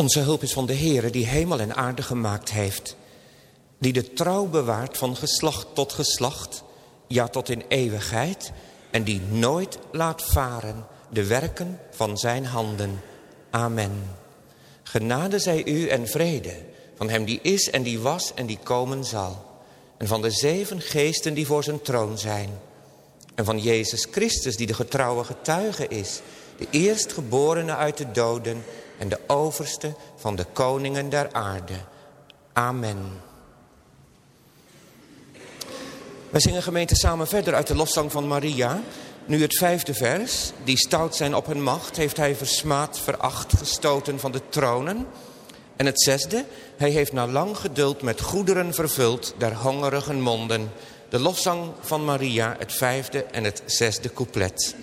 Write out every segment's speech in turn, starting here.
Onze hulp is van de Heere die hemel en aarde gemaakt heeft. Die de trouw bewaart van geslacht tot geslacht, ja tot in eeuwigheid. En die nooit laat varen de werken van zijn handen. Amen. Genade zij u en vrede van hem die is en die was en die komen zal. En van de zeven geesten die voor zijn troon zijn. En van Jezus Christus die de getrouwe getuige is. De eerstgeborene uit de doden en de overste van de koningen der aarde. Amen. Wij zingen gemeente samen verder uit de lofzang van Maria. Nu het vijfde vers. Die stout zijn op hun macht heeft hij versmaad, veracht, gestoten van de tronen. En het zesde. Hij heeft na lang geduld met goederen vervuld der hongerigen monden. De lofzang van Maria, het vijfde en het zesde couplet.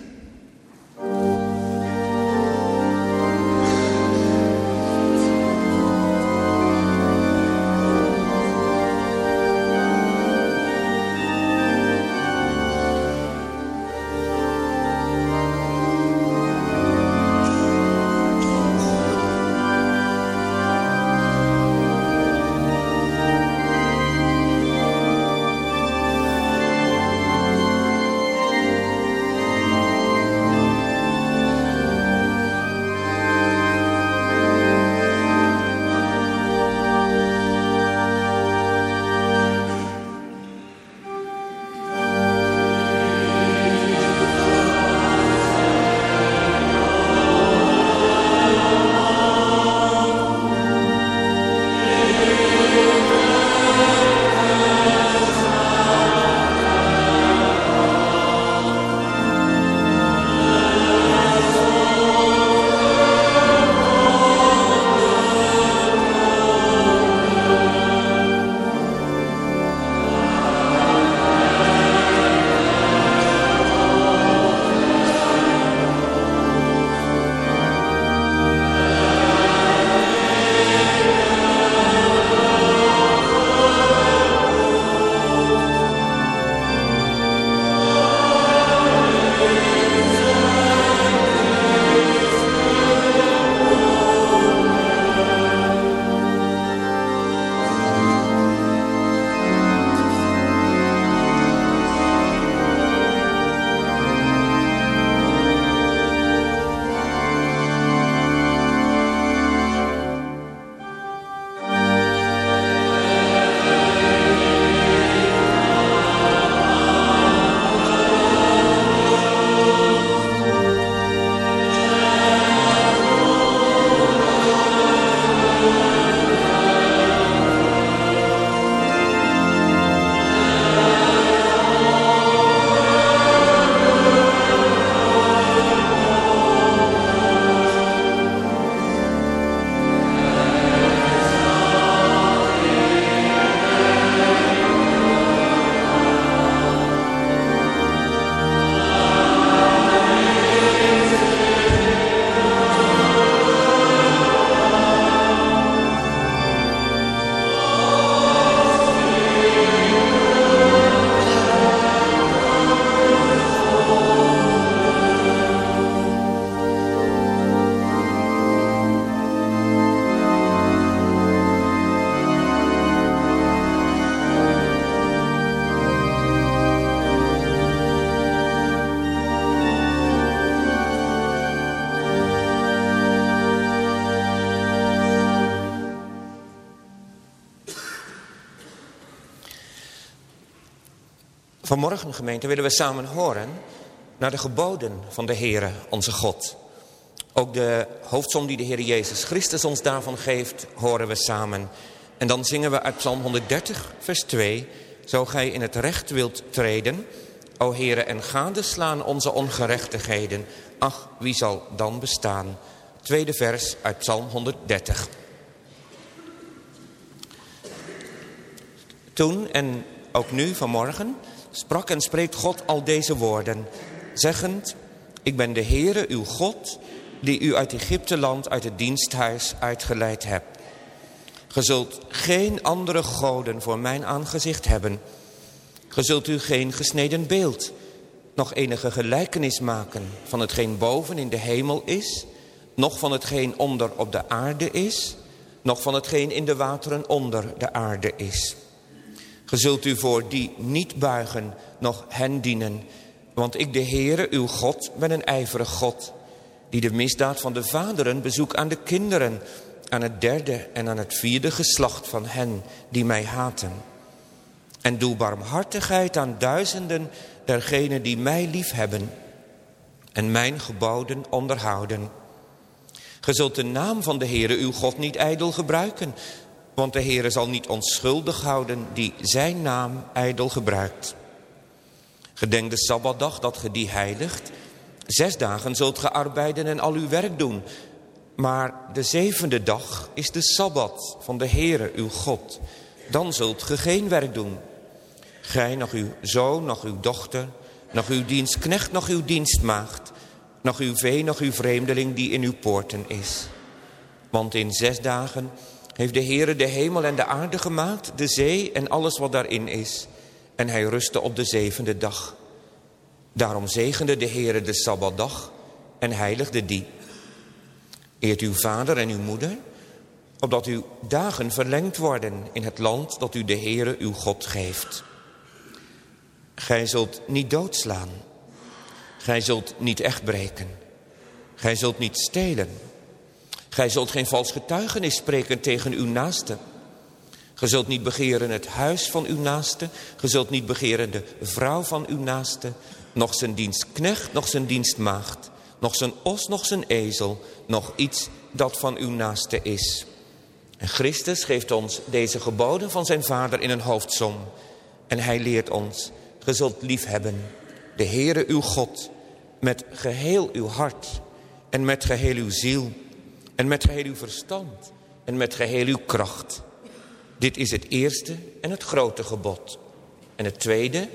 Vanmorgen, gemeente, willen we samen horen naar de geboden van de Heere, onze God. Ook de hoofdsom die de Heer Jezus Christus ons daarvan geeft, horen we samen. En dan zingen we uit Psalm 130, vers 2. Zo gij in het recht wilt treden, o Heere, en gadeslaan onze ongerechtigheden. Ach, wie zal dan bestaan? Tweede vers uit Psalm 130. Toen en ook nu vanmorgen sprak en spreekt God al deze woorden, zeggend, ik ben de Heere, uw God, die u uit Egypte land, uit het diensthuis uitgeleid hebt. Ge zult geen andere goden voor mijn aangezicht hebben. Ge zult u geen gesneden beeld, nog enige gelijkenis maken van hetgeen boven in de hemel is, nog van hetgeen onder op de aarde is, nog van hetgeen in de wateren onder de aarde is. Ge zult u voor die niet buigen, nog hen dienen. Want ik, de Heere, uw God, ben een ijverig God... die de misdaad van de vaderen bezoekt aan de kinderen... aan het derde en aan het vierde geslacht van hen die mij haten. En doe barmhartigheid aan duizenden dergenen die mij liefhebben... en mijn geboden onderhouden... Ge zult de naam van de Heere uw God niet ijdel gebruiken. Want de Heere zal niet onschuldig houden die zijn naam ijdel gebruikt. Gedenk de Sabbatdag dat ge die heiligt. Zes dagen zult ge arbeiden en al uw werk doen. Maar de zevende dag is de Sabbat van de Heere uw God. Dan zult ge geen werk doen. Gij, nog uw zoon, nog uw dochter, nog uw dienstknecht, nog uw dienstmaagd nog uw vee, nog uw vreemdeling die in uw poorten is. Want in zes dagen heeft de Heere de hemel en de aarde gemaakt, de zee en alles wat daarin is. En hij rustte op de zevende dag. Daarom zegende de Heere de Sabbatdag en heiligde die. Eert uw vader en uw moeder, opdat uw dagen verlengd worden in het land dat u de Heere uw God geeft. Gij zult niet doodslaan. Gij zult niet echt breken. Gij zult niet stelen. Gij zult geen vals getuigenis spreken tegen uw naaste. Ge zult niet begeren het huis van uw naaste. Ge zult niet begeren de vrouw van uw naaste. Nog zijn dienstknecht, nog zijn dienstmaagd. Nog zijn os, nog zijn ezel. Nog iets dat van uw naaste is. En Christus geeft ons deze geboden van zijn vader in een hoofdsom. En hij leert ons, ge zult liefhebben de Heere uw God met geheel uw hart en met geheel uw ziel en met geheel uw verstand en met geheel uw kracht. Dit is het eerste en het grote gebod. En het tweede,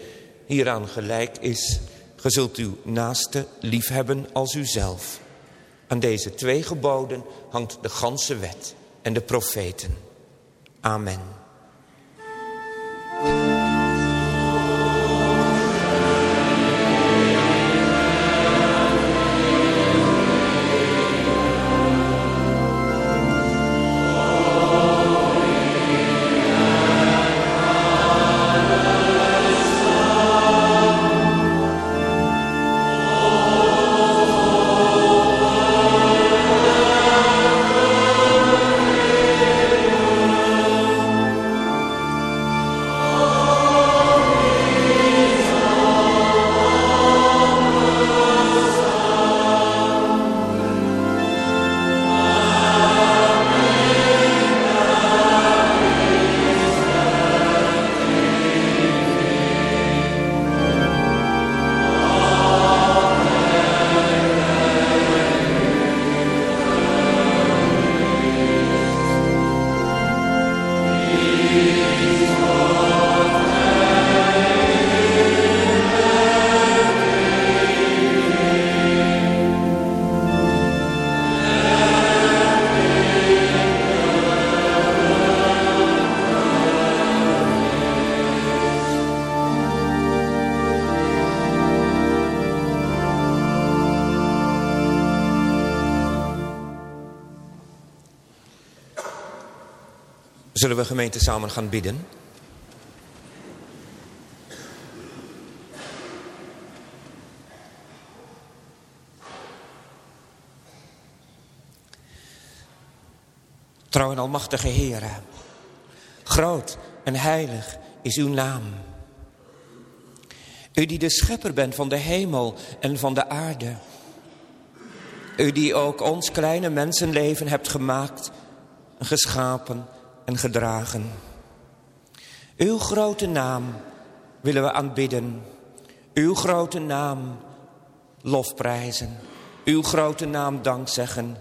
hieraan gelijk is, ge zult uw naaste liefhebben als uzelf. Aan deze twee geboden hangt de ganse wet en de profeten. Amen. Gemeente samen gaan bidden? Trouw en almachtige Heere, groot en heilig is uw naam. U die de schepper bent van de hemel en van de aarde. U die ook ons kleine mensenleven hebt gemaakt, geschapen en gedragen. Uw grote naam willen we aanbidden. Uw grote naam lofprijzen. Uw grote naam dankzeggen.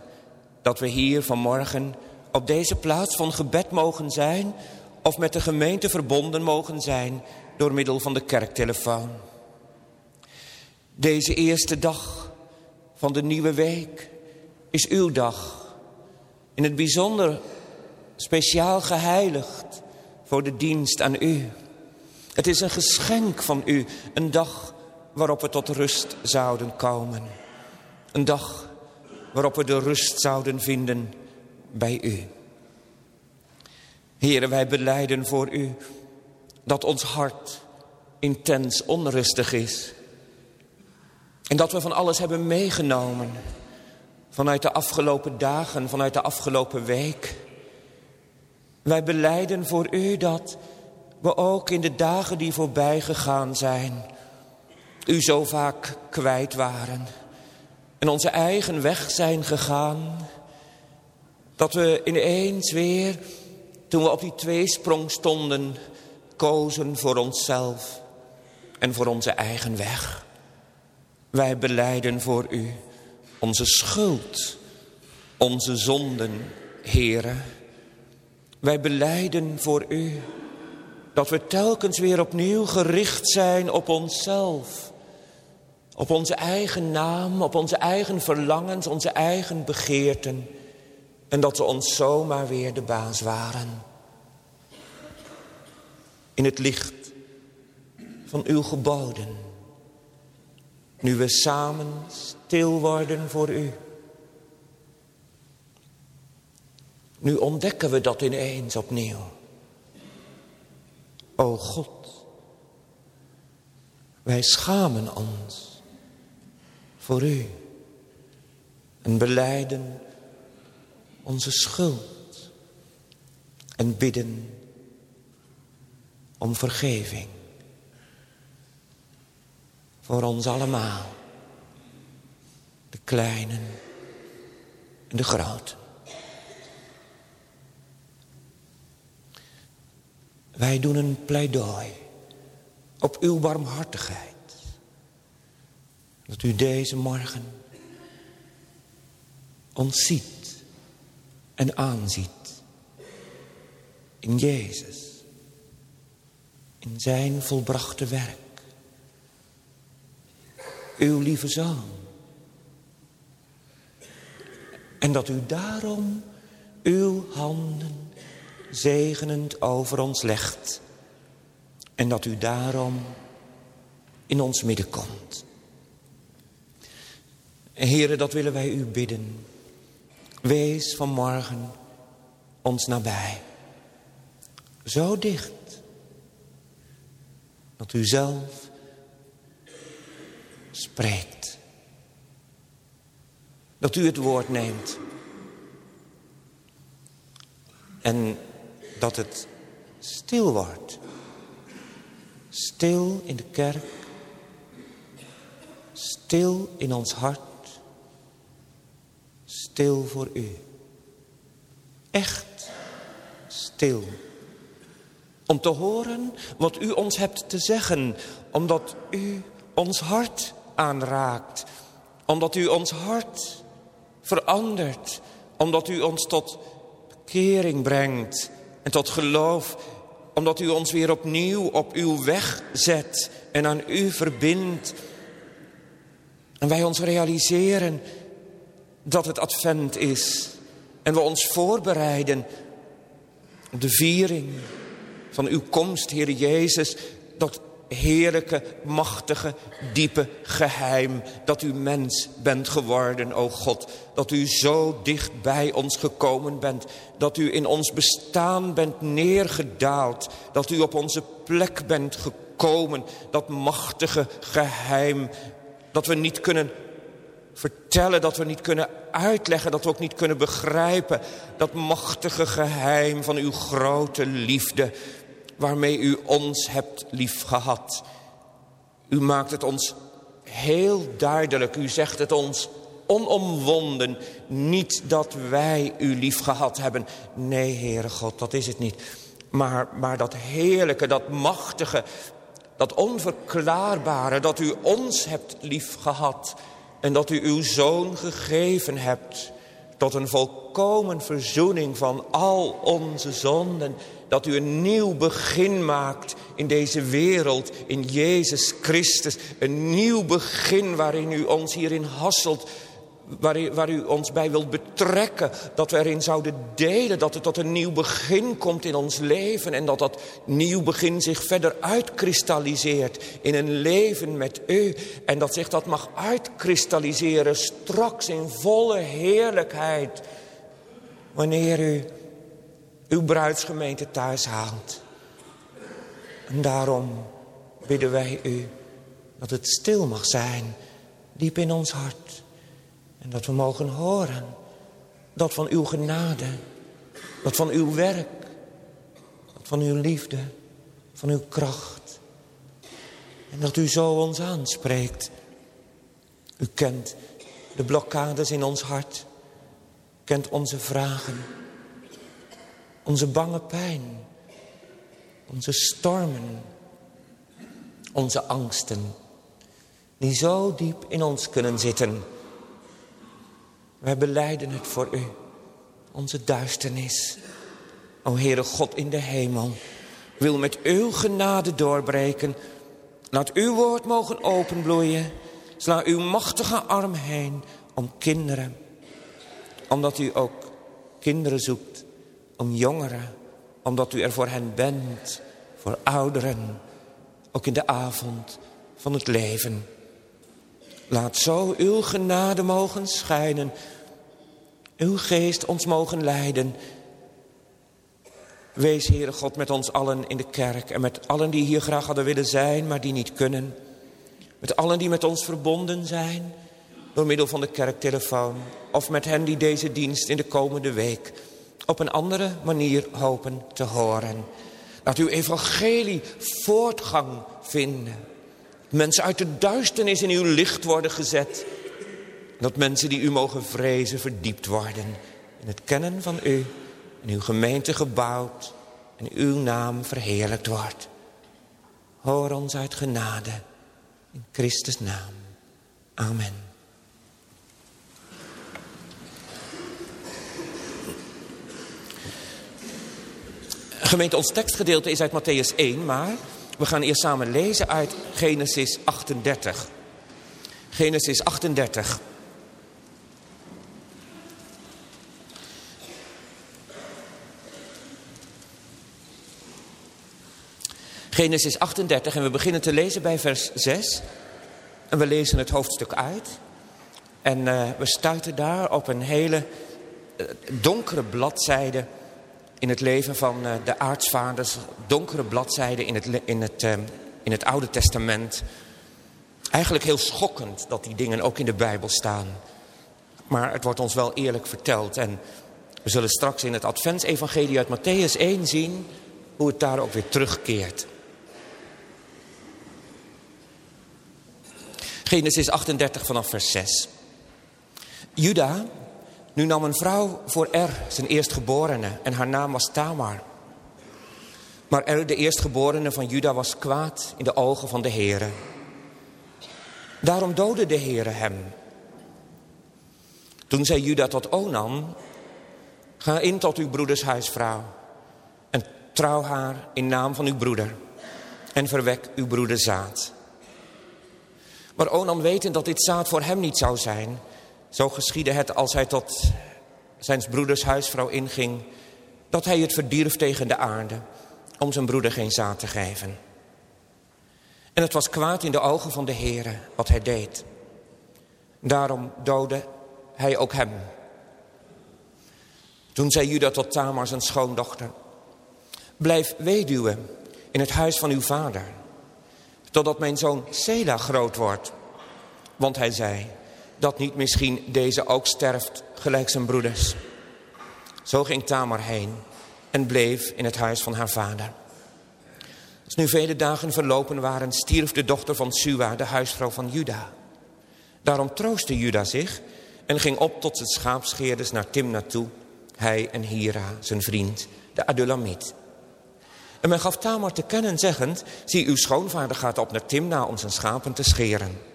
Dat we hier vanmorgen op deze plaats van gebed mogen zijn... of met de gemeente verbonden mogen zijn door middel van de kerktelefoon. Deze eerste dag van de nieuwe week is uw dag. In het bijzonder speciaal geheiligd voor de dienst aan u. Het is een geschenk van u, een dag waarop we tot rust zouden komen. Een dag waarop we de rust zouden vinden bij u. Heren, wij beleiden voor u dat ons hart intens onrustig is. En dat we van alles hebben meegenomen vanuit de afgelopen dagen, vanuit de afgelopen week. Wij beleiden voor u dat we ook in de dagen die voorbij gegaan zijn... u zo vaak kwijt waren en onze eigen weg zijn gegaan... dat we ineens weer, toen we op die tweesprong stonden... kozen voor onszelf en voor onze eigen weg. Wij beleiden voor u onze schuld, onze zonden, heren. Wij beleiden voor u dat we telkens weer opnieuw gericht zijn op onszelf. Op onze eigen naam, op onze eigen verlangens, onze eigen begeerten. En dat we ons zomaar weer de baas waren. In het licht van uw geboden. Nu we samen stil worden voor u. Nu ontdekken we dat ineens opnieuw. O God, wij schamen ons voor u en beleiden onze schuld en bidden om vergeving voor ons allemaal, de kleinen en de groten. Wij doen een pleidooi op uw barmhartigheid. Dat u deze morgen ons ziet en aanziet. In Jezus. In zijn volbrachte werk. Uw lieve zoon. En dat u daarom uw handen zegenend over ons legt. En dat u daarom in ons midden komt. Heren, dat willen wij u bidden. Wees vanmorgen ons nabij. Zo dicht. Dat u zelf spreekt. Dat u het woord neemt. En dat het stil wordt. Stil in de kerk. Stil in ons hart. Stil voor u. Echt stil. Om te horen wat u ons hebt te zeggen. Omdat u ons hart aanraakt. Omdat u ons hart verandert. Omdat u ons tot kering brengt en tot geloof. Omdat u ons weer opnieuw op uw weg zet en aan u verbindt. En wij ons realiseren dat het advent is. En we ons voorbereiden op de viering van uw komst, Heer Jezus. Dat heerlijke, machtige, diepe geheim dat u mens bent geworden, o God. Dat u zo dicht bij ons gekomen bent. Dat u in ons bestaan bent neergedaald. Dat u op onze plek bent gekomen. Dat machtige geheim dat we niet kunnen vertellen, dat we niet kunnen uitleggen, dat we ook niet kunnen begrijpen. Dat machtige geheim van uw grote liefde waarmee u ons hebt liefgehad. U maakt het ons heel duidelijk. U zegt het ons onomwonden. Niet dat wij u liefgehad hebben. Nee, Heere God, dat is het niet. Maar, maar dat heerlijke, dat machtige, dat onverklaarbare... dat u ons hebt liefgehad en dat u uw Zoon gegeven hebt... tot een volkomen verzoening van al onze zonden dat u een nieuw begin maakt in deze wereld, in Jezus Christus. Een nieuw begin waarin u ons hierin hasselt. Waar u, ons bij wilt betrekken. Dat we erin zouden delen, dat er tot een nieuw begin komt in ons leven. En dat dat nieuw begin zich verder uitkristalliseert in een leven met u. En dat zich dat mag uitkristalliseren straks in volle heerlijkheid. Wanneer u uw bruidsgemeente thuis haalt. En daarom bidden wij u dat het stil mag zijn, diep in ons hart. En dat we mogen horen, dat van uw genade, dat van uw werk, dat van uw liefde, van uw kracht. En dat u zo ons aanspreekt. U kent de blokkades in ons hart, kent onze vragen, onze bange pijn, onze stormen, onze angsten, die zo diep in ons kunnen zitten. Wij beleiden het voor u, onze duisternis. O Heere God in de hemel, wil met uw genade doorbreken. Laat uw woord mogen openbloeien. Sla uw machtige arm heen om kinderen. Omdat u ook kinderen zoekt, om jongeren. Omdat u er voor hen bent, voor ouderen ook in de avond van het leven. Laat zo uw genade mogen schijnen, uw geest ons mogen leiden. Wees, Heere God, met ons allen in de kerk en met allen die hier graag hadden willen zijn, maar die niet kunnen. Met allen die met ons verbonden zijn, door middel van de kerktelefoon. Of met hen die deze dienst in de komende week op een andere manier hopen te horen. Laat uw evangelie voortgang vinden. Mensen uit de duisternis in uw licht worden gezet. Dat mensen die u mogen vrezen verdiept worden. In het kennen van u. En uw gemeente gebouwd. En uw naam verheerlijkt wordt. Hoor ons uit genade. In Christus naam. Amen. Gemeente, ons tekstgedeelte is uit Matthäus 1, maar we gaan eerst samen lezen uit Genesis 38. Genesis 38. Genesis 38 en we beginnen te lezen bij vers 6. En we lezen het hoofdstuk uit. En uh, we stuiten daar op een hele uh, donkere bladzijde in het leven van uh, de aartsvaders. Donkere bladzijden in het, in, het, uh, in het Oude Testament. Eigenlijk heel schokkend dat die dingen ook in de Bijbel staan. Maar het wordt ons wel eerlijk verteld. En we zullen straks in het Adventsevangelie uit Matthäus 1 zien... hoe het daar ook weer terugkeert. Genesis 38 vanaf vers 6. Juda nu nam een vrouw voor Er zijn eerstgeborene en haar naam was Tamar. Maar Er, de eerstgeborene van Juda, was kwaad in de ogen van de Heere. Daarom doodde de Heere hem. Toen zei Juda tot Onan, ga in tot uw broeders huisvrouw en trouw haar in naam van uw broeder en verwek uw broeder zaad. Maar Onan wetend dat dit zaad voor hem niet zou zijn, zo geschiedde het als hij tot zijn broeders huisvrouw inging... dat hij het verdierf tegen de aarde om zijn broeder geen zaad te geven. En het was kwaad in de ogen van de Heere wat hij deed. Daarom doodde hij ook hem. Toen zei Juda tot Tamar zijn schoondochter... Blijf weduwe in het huis van uw vader... totdat mijn zoon Sela groot wordt. Want hij zei dat niet misschien deze ook sterft gelijk zijn broeders. Zo ging Tamar heen en bleef in het huis van haar vader. Als nu vele dagen verlopen waren, stierf de dochter van Sua, de huisvrouw van Juda. Daarom troostte Juda zich en ging op tot zijn schaapscheerders naar Timna toe, hij en Hira, zijn vriend, de Adulamiet. En men gaf Tamar te kennen zeggend, zie uw schoonvader gaat op naar Timna om zijn schapen te scheren.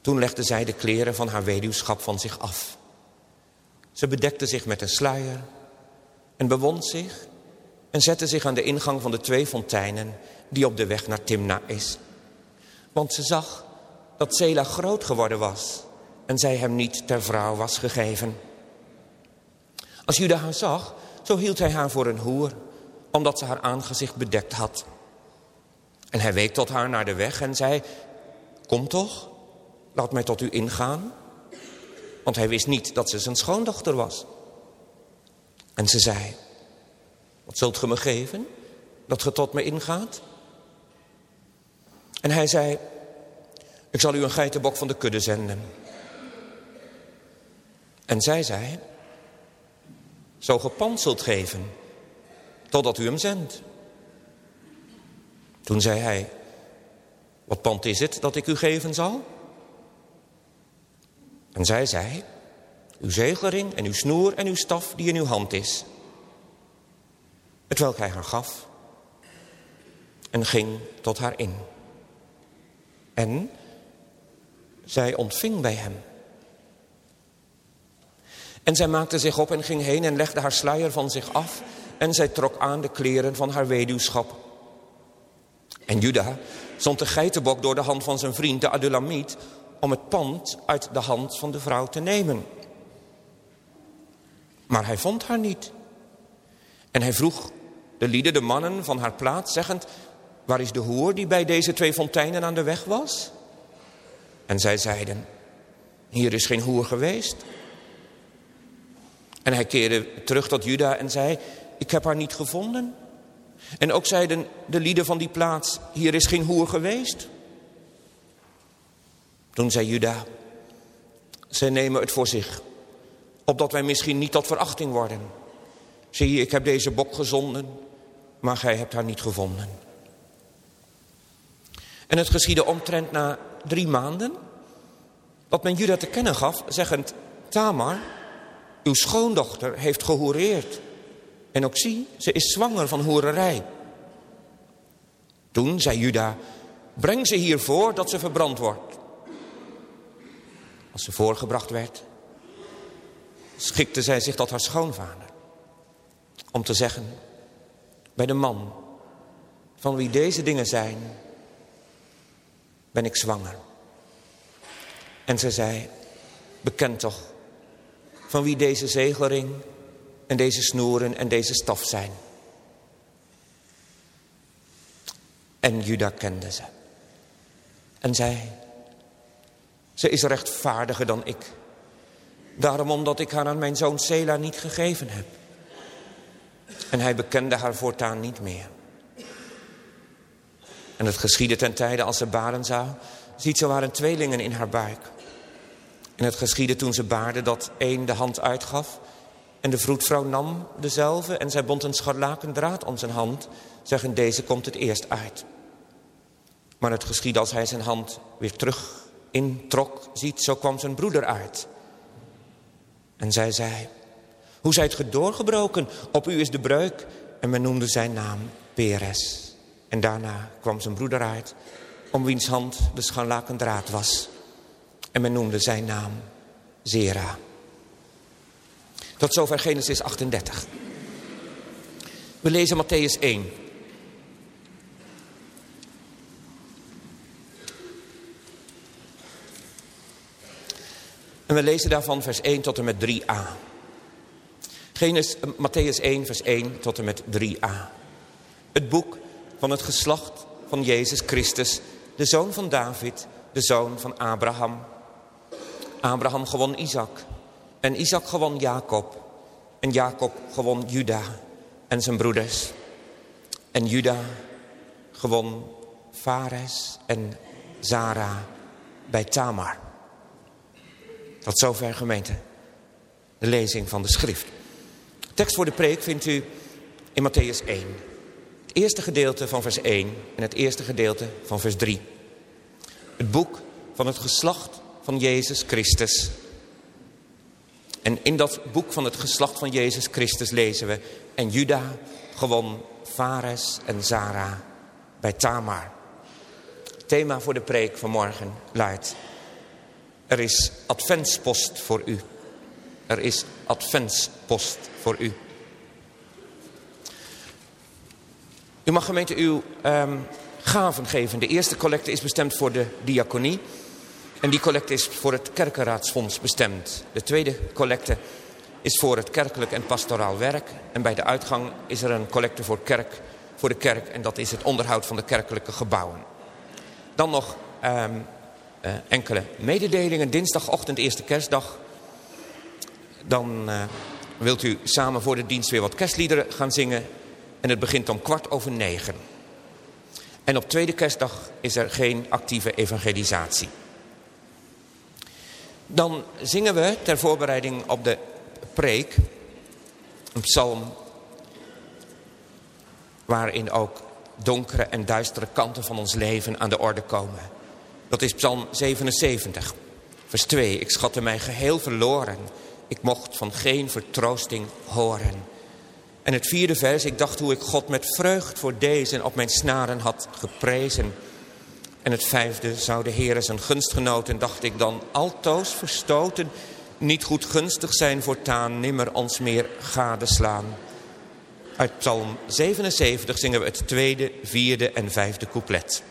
Toen legde zij de kleren van haar weduwschap van zich af. Ze bedekte zich met een sluier en bewond zich en zette zich aan de ingang van de twee fonteinen die op de weg naar Timna is. Want ze zag dat Sela groot geworden was en zij hem niet ter vrouw was gegeven. Als Juda haar zag, zo hield hij haar voor een hoer, omdat ze haar aangezicht bedekt had. En hij week tot haar naar de weg en zei, kom toch, laat mij tot u ingaan. Want hij wist niet dat ze zijn schoondochter was. En ze zei, wat zult ge me geven, dat ge tot me ingaat? En hij zei, ik zal u een geitenbok van de kudde zenden. En zij zei, zo zult geven, totdat u hem zendt. Toen zei hij, wat pand is het dat ik u geven zal? En zij zei, uw zegelring en uw snoer en uw staf die in uw hand is. Het welk hij haar gaf. En ging tot haar in. En zij ontving bij hem. En zij maakte zich op en ging heen en legde haar sluier van zich af. En zij trok aan de kleren van haar weduwschap. En Juda zond de geitenbok door de hand van zijn vriend, de Adulamiet... om het pand uit de hand van de vrouw te nemen. Maar hij vond haar niet. En hij vroeg de lieden, de mannen van haar plaats, zeggend... waar is de hoer die bij deze twee fonteinen aan de weg was? En zij zeiden, hier is geen hoer geweest... En hij keerde terug tot Juda en zei, ik heb haar niet gevonden. En ook zeiden de lieden van die plaats, hier is geen hoer geweest. Toen zei Juda, zij nemen het voor zich, opdat wij misschien niet tot verachting worden. Zie ik heb deze bok gezonden, maar gij hebt haar niet gevonden. En het geschiedde omtrent na drie maanden, wat men Juda te kennen gaf, zeggend, Tamar, uw schoondochter heeft gehoereerd. En ook zie, ze is zwanger van hoererij. Toen zei Juda, breng ze hiervoor dat ze verbrand wordt. Als ze voorgebracht werd, schikte zij zich tot haar schoonvader. Om te zeggen, bij de man van wie deze dingen zijn, ben ik zwanger. En ze zei, bekend toch van wie deze zegelring en deze snoeren en deze staf zijn. En Juda kende ze. En zei, ze is rechtvaardiger dan ik. Daarom omdat ik haar aan mijn zoon Sela niet gegeven heb. En hij bekende haar voortaan niet meer. En het geschiedde ten tijde als ze baren zou. Ziet, ze waren tweelingen in haar buik. En het geschiedde toen ze baarde dat één de hand uitgaf. En de vroedvrouw nam dezelfde en zij bond een scharlakendraad om zijn hand. Zeggen deze komt het eerst uit. Maar het geschiedde als hij zijn hand weer terug introk. Ziet, zo kwam zijn broeder uit. En zij zei, hoe zijt ge doorgebroken? Op u is de breuk. En men noemde zijn naam Peres. En daarna kwam zijn broeder uit, om wiens hand de scharlakendraad was. En men noemde zijn naam Zera. Tot zover Genesis 38. We lezen Matthäus 1. En we lezen daarvan vers 1 tot en met 3a. Genesis, eh, Matthäus 1 vers 1 tot en met 3a. Het boek van het geslacht van Jezus Christus, de zoon van David, de zoon van Abraham Abraham gewon Isaac. En Isaac gewon Jacob. En Jacob gewon Juda en zijn broeders. En Juda gewon Fares en Zara bij Tamar. Tot zover gemeente. De lezing van de schrift. tekst voor de preek vindt u in Matthäus 1. Het eerste gedeelte van vers 1 en het eerste gedeelte van vers 3. Het boek van het geslacht van Jezus Christus. En in dat boek van het geslacht van Jezus Christus lezen we... en Juda gewon Fares en Zara bij Tamar. thema voor de preek van morgen luidt... Er is adventspost voor u. Er is adventspost voor u. U mag gemeente uw um, gaven geven. De eerste collecte is bestemd voor de diaconie... En die collecte is voor het kerkenraadsfonds bestemd. De tweede collecte is voor het kerkelijk en pastoraal werk. En bij de uitgang is er een collecte voor, kerk, voor de kerk. En dat is het onderhoud van de kerkelijke gebouwen. Dan nog ehm, eh, enkele mededelingen. Dinsdagochtend, eerste kerstdag. Dan uh, wilt u samen voor de dienst weer wat kerstliederen gaan zingen. En het begint om kwart over negen. En op tweede kerstdag is er geen actieve evangelisatie. Dan zingen we ter voorbereiding op de preek een psalm waarin ook donkere en duistere kanten van ons leven aan de orde komen. Dat is psalm 77, vers 2. Ik schatte mij geheel verloren. Ik mocht van geen vertroosting horen. En het vierde vers, ik dacht hoe ik God met vreugd voor deze op mijn snaren had geprezen. En het vijfde, zou de Heer zijn gunstgenoten, dacht ik dan, altoos verstoten, niet goed gunstig zijn voortaan, nimmer ons meer gadeslaan. Uit Psalm 77 zingen we het tweede, vierde en vijfde couplet.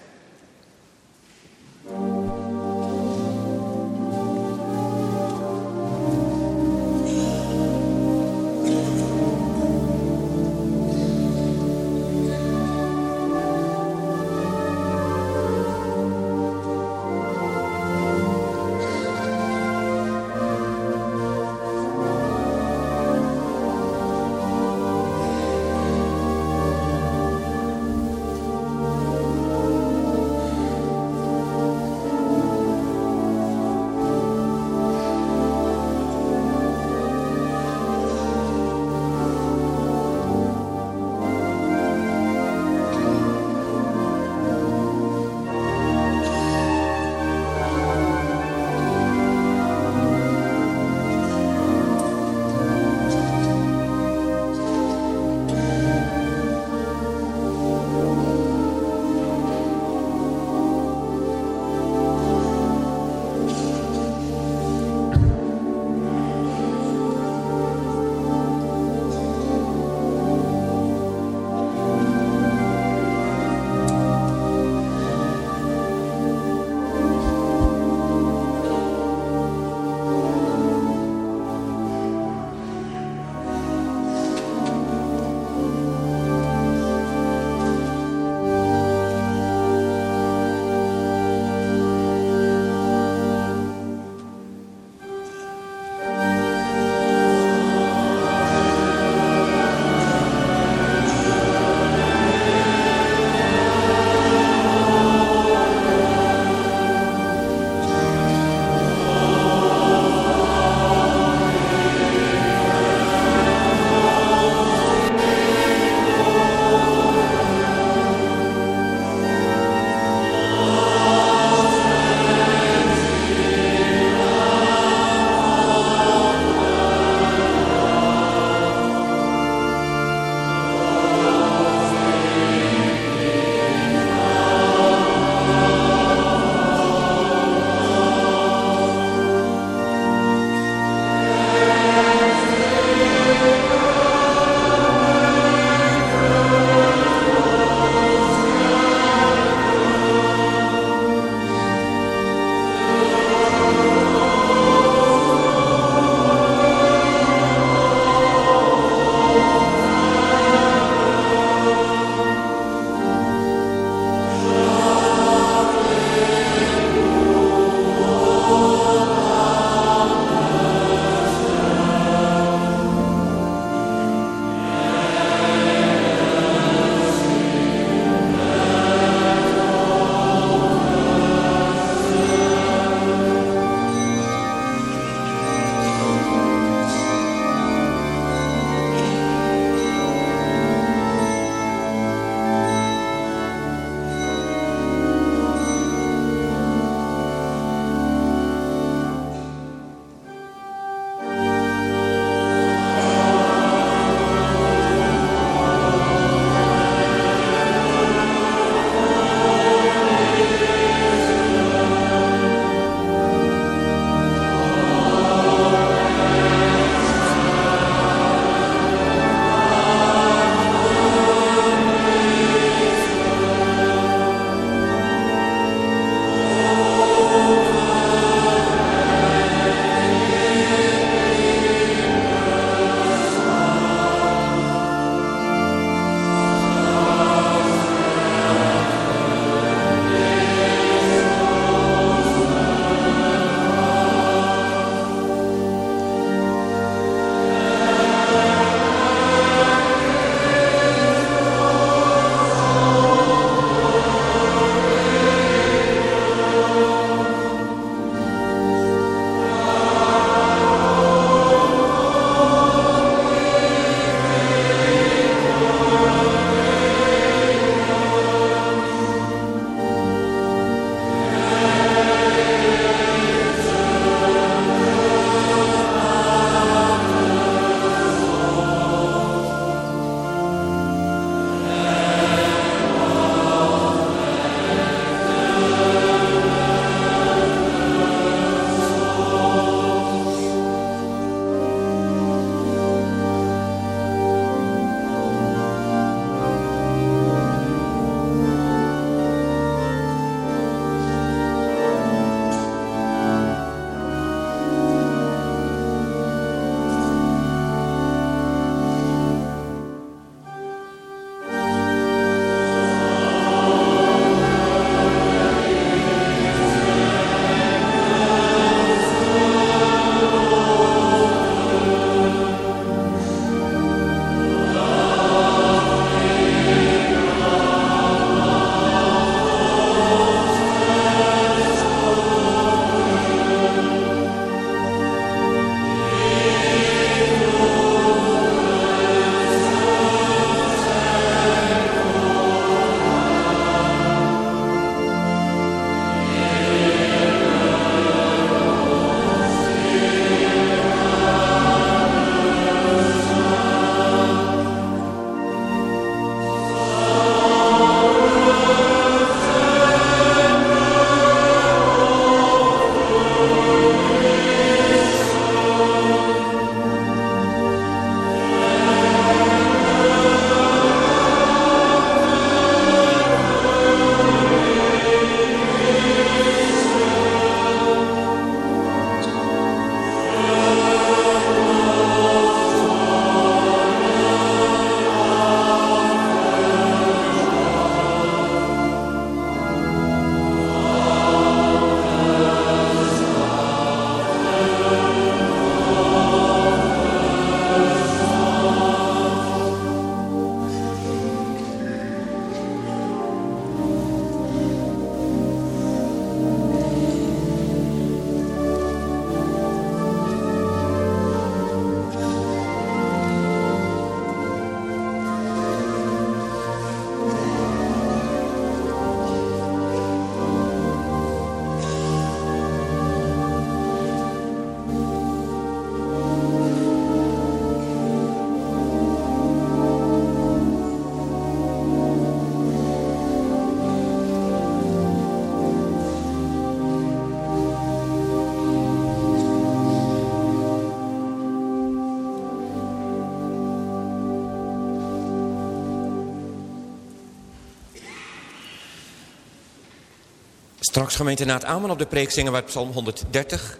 Straks gemeente na het amen op de preek zingen we Psalm 130,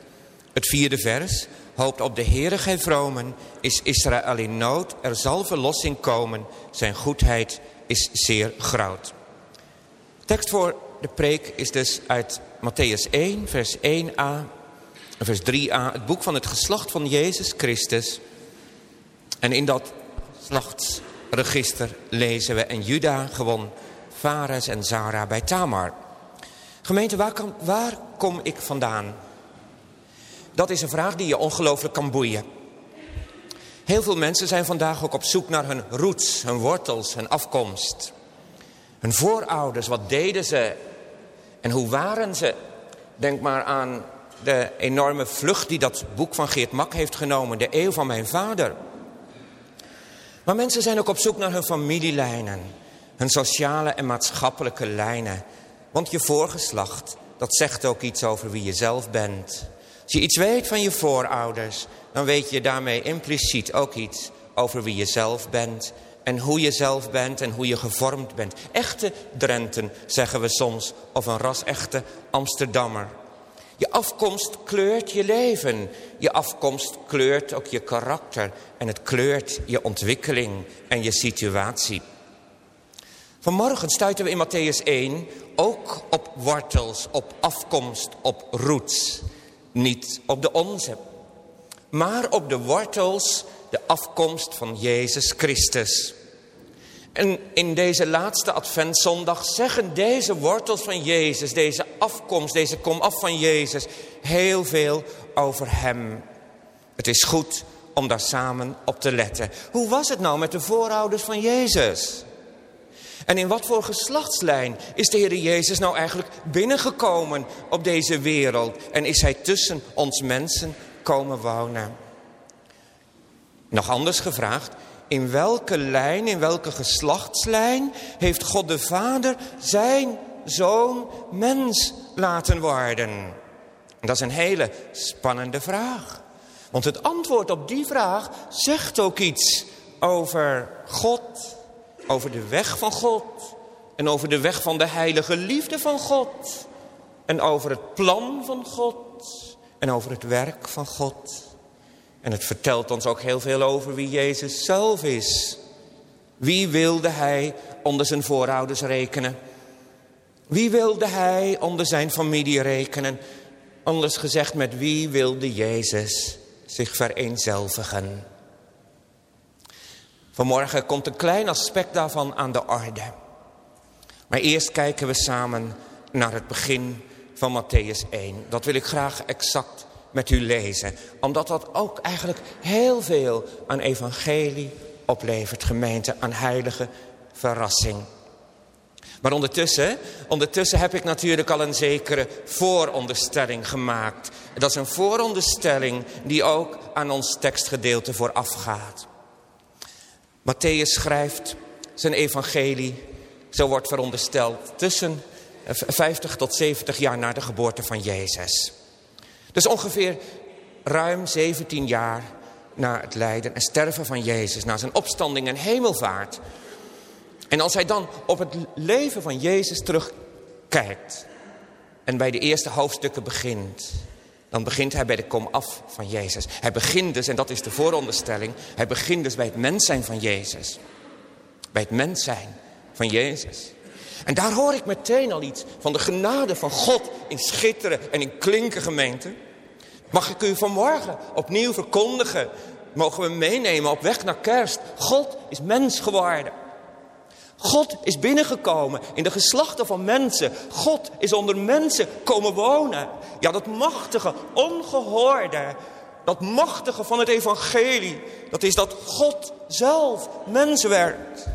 het vierde vers. Hoopt op de Heere gij vromen, is Israël in nood, er zal verlossing komen, zijn goedheid is zeer groot. Tekst voor de preek is dus uit Matthäus 1, vers 1a, vers 3a, het boek van het geslacht van Jezus Christus. En in dat geslachtsregister lezen we en Juda gewon Fares en Zara bij Tamar. Gemeente, waar, waar kom ik vandaan? Dat is een vraag die je ongelooflijk kan boeien. Heel veel mensen zijn vandaag ook op zoek naar hun roots, hun wortels, hun afkomst. Hun voorouders, wat deden ze en hoe waren ze? Denk maar aan de enorme vlucht die dat boek van Geert Mak heeft genomen, de eeuw van mijn vader. Maar mensen zijn ook op zoek naar hun familielijnen, hun sociale en maatschappelijke lijnen. Want je voorgeslacht, dat zegt ook iets over wie je zelf bent. Als je iets weet van je voorouders, dan weet je daarmee impliciet ook iets over wie je zelf bent en hoe je zelf bent en hoe je gevormd bent. Echte Drenten, zeggen we soms, of een ras-echte Amsterdammer. Je afkomst kleurt je leven. Je afkomst kleurt ook je karakter. En het kleurt je ontwikkeling en je situatie. Vanmorgen stuiten we in Matthäus 1 ook op wortels, op afkomst, op roots. Niet op de onze, maar op de wortels, de afkomst van Jezus Christus. En in deze laatste adventzondag zeggen deze wortels van Jezus, deze afkomst, deze komaf van Jezus, heel veel over Hem. Het is goed om daar samen op te letten. Hoe was het nou met de voorouders van Jezus? En in wat voor geslachtslijn is de Heer Jezus nou eigenlijk binnengekomen op deze wereld? En is Hij tussen ons mensen komen wonen? Nog anders gevraagd, in welke lijn, in welke geslachtslijn heeft God de Vader zijn zoon mens laten worden? Dat is een hele spannende vraag. Want het antwoord op die vraag zegt ook iets over God, over de weg van God en over de weg van de heilige liefde van God en over het plan van God en over het werk van God. En het vertelt ons ook heel veel over wie Jezus zelf is. Wie wilde hij onder zijn voorouders rekenen? Wie wilde hij onder zijn familie rekenen? Anders gezegd, met wie wilde Jezus zich vereenzelvigen? Vanmorgen komt een klein aspect daarvan aan de orde. Maar eerst kijken we samen naar het begin van Matthäus 1. Dat wil ik graag exact met u lezen. Omdat dat ook eigenlijk heel veel aan evangelie oplevert, gemeente, aan heilige verrassing. Maar ondertussen, ondertussen heb ik natuurlijk al een zekere vooronderstelling gemaakt. Dat is een vooronderstelling die ook aan ons tekstgedeelte voorafgaat. Matthäus schrijft zijn evangelie, zo wordt verondersteld, tussen 50 tot 70 jaar na de geboorte van Jezus. Dus ongeveer ruim 17 jaar na het lijden en sterven van Jezus, na zijn opstanding en hemelvaart. En als hij dan op het leven van Jezus terugkijkt en bij de eerste hoofdstukken begint, dan begint hij bij de komaf van Jezus. Hij begint dus, en dat is de vooronderstelling, hij begint dus bij het mens zijn van Jezus. Bij het mens zijn van Jezus. En daar hoor ik meteen al iets van de genade van God in schitteren en in klinken gemeente. Mag ik u vanmorgen opnieuw verkondigen, mogen we meenemen op weg naar kerst. God is mens geworden. God is binnengekomen in de geslachten van mensen. God is onder mensen komen wonen. Ja, dat machtige, ongehoorde, dat machtige van het evangelie, dat is dat God zelf mens werd.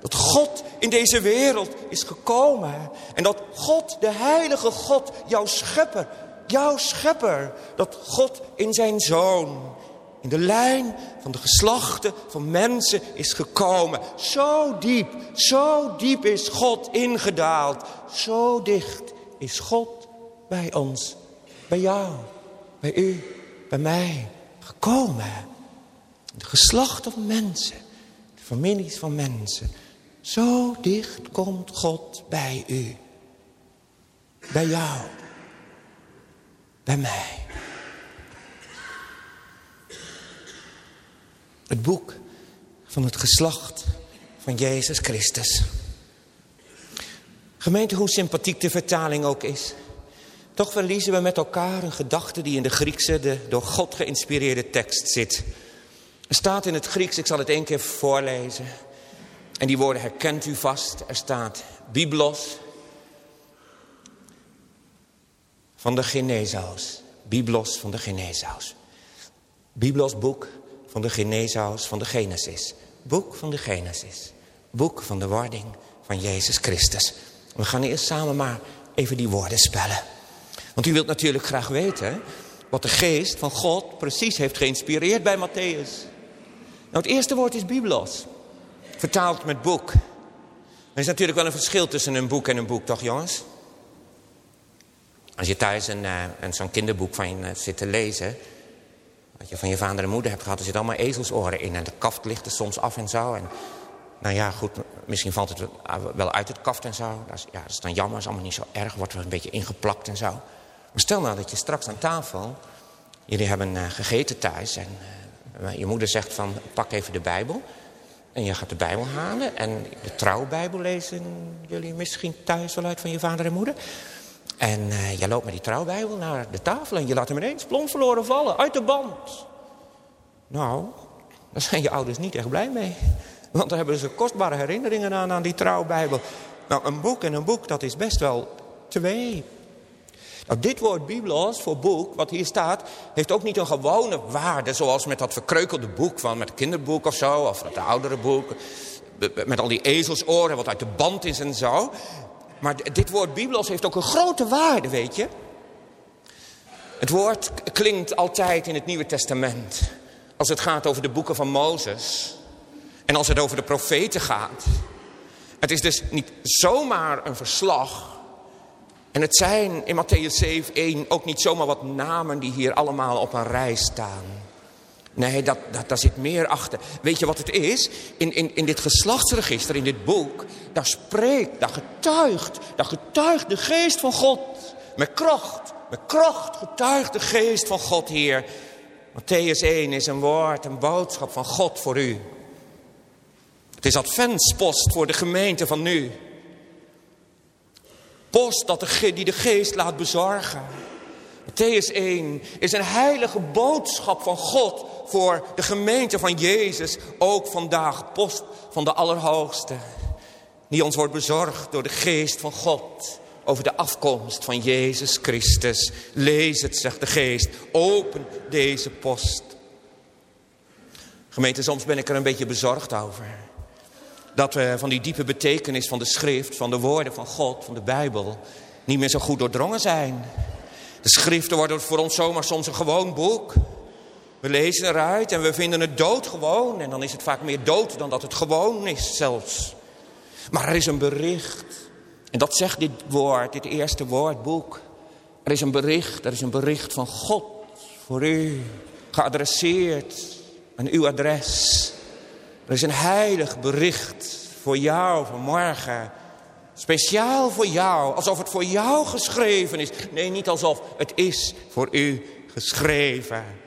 Dat God in deze wereld is gekomen. En dat God, de heilige God, jouw schepper, jouw schepper, dat God in zijn zoon, in de lijn van de geslachten van mensen is gekomen. Zo diep, zo diep is God ingedaald. Zo dicht is God bij ons, bij jou, bij u, bij mij gekomen. De geslachten van mensen, de families van mensen. Zo dicht komt God bij u. Bij jou. Bij mij. Het boek van het geslacht van Jezus Christus. Gemeente, hoe sympathiek de vertaling ook is. Toch verliezen we met elkaar een gedachte die in de Griekse, de door God geïnspireerde tekst zit. Er staat in het Grieks, ik zal het één keer voorlezen. En die woorden herkent u vast. Er staat Biblos van de Genezaus. Biblos van de Genezaus. Biblos boek van de Genezaus van de Genesis. Boek van de Genesis. Boek van de wording van Jezus Christus. We gaan eerst samen maar even die woorden spellen. Want u wilt natuurlijk graag weten wat de geest van God precies heeft geïnspireerd bij Matthäus. Nou, het eerste woord is biblos. Vertaald met boek. Er is natuurlijk wel een verschil tussen een boek en een boek, toch jongens? Als je thuis een, uh, een zo'n kinderboek van je uh, zit te lezen... wat je van je vader en moeder hebt gehad... er zitten allemaal ezelsoren in en de kaft ligt er soms af en zo. En, nou ja, goed, misschien valt het wel uit het kaft en zo. Dat is, ja, dat is dan jammer, dat is allemaal niet zo erg. Wordt er een beetje ingeplakt en zo. Maar stel nou dat je straks aan tafel... jullie hebben uh, gegeten thuis en je moeder zegt van pak even de Bijbel. En je gaat de Bijbel halen. En de trouwbijbel lezen jullie misschien thuis wel uit van je vader en moeder. En uh, je loopt met die trouwbijbel naar de tafel en je laat hem ineens plons verloren vallen. Uit de band. Nou, daar zijn je ouders niet echt blij mee. Want daar hebben ze kostbare herinneringen aan, aan die trouwbijbel. Nou, een boek en een boek, dat is best wel twee. Nou, dit woord biblos voor boek, wat hier staat, heeft ook niet een gewone waarde. Zoals met dat verkreukelde boek van met het kinderboek of zo. Of het oudere boek. Met al die ezelsoren wat uit de band is en zo. Maar dit woord biblos heeft ook een grote waarde, weet je. Het woord klinkt altijd in het Nieuwe Testament. Als het gaat over de boeken van Mozes. En als het over de profeten gaat. Het is dus niet zomaar een verslag en het zijn in Matthäus 7, 1 ook niet zomaar wat namen die hier allemaal op een rij staan. Nee, dat, dat, daar zit meer achter. Weet je wat het is? In, in, in dit geslachtsregister, in dit boek, daar spreekt, daar getuigt, daar getuigt de geest van God. Met kracht, met kracht getuigt de geest van God hier. Matthäus 1 is een woord, een boodschap van God voor u. Het is adventspost voor de gemeente van nu. Post dat de, die de geest laat bezorgen. Matthäus 1 is een heilige boodschap van God voor de gemeente van Jezus. Ook vandaag post van de Allerhoogste. Die ons wordt bezorgd door de geest van God. Over de afkomst van Jezus Christus. Lees het, zegt de geest. Open deze post. Gemeente, soms ben ik er een beetje bezorgd over dat we van die diepe betekenis van de schrift, van de woorden van God, van de Bijbel, niet meer zo goed doordrongen zijn. De schriften worden voor ons zomaar soms een gewoon boek. We lezen eruit en we vinden het doodgewoon. En dan is het vaak meer dood dan dat het gewoon is zelfs. Maar er is een bericht. En dat zegt dit woord, dit eerste woordboek. Er is een bericht, er is een bericht van God voor u. Geadresseerd aan uw adres. Er is een heilig bericht voor jou vanmorgen. Speciaal voor jou, alsof het voor jou geschreven is. Nee, niet alsof het is voor u geschreven.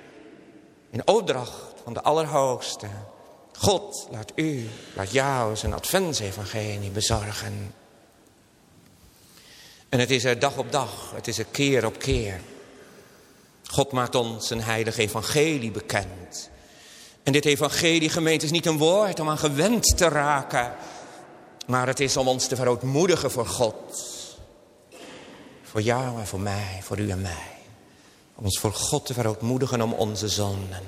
In opdracht van de Allerhoogste. God laat u, laat jou zijn adventsevangelie bezorgen. En het is er dag op dag, het is er keer op keer. God maakt ons een heilige evangelie bekend. En dit evangelie, gemeente, is niet een woord om aan gewend te raken. Maar het is om ons te verootmoedigen voor God. Voor jou en voor mij, voor u en mij. Om ons voor God te verootmoedigen om onze zonden.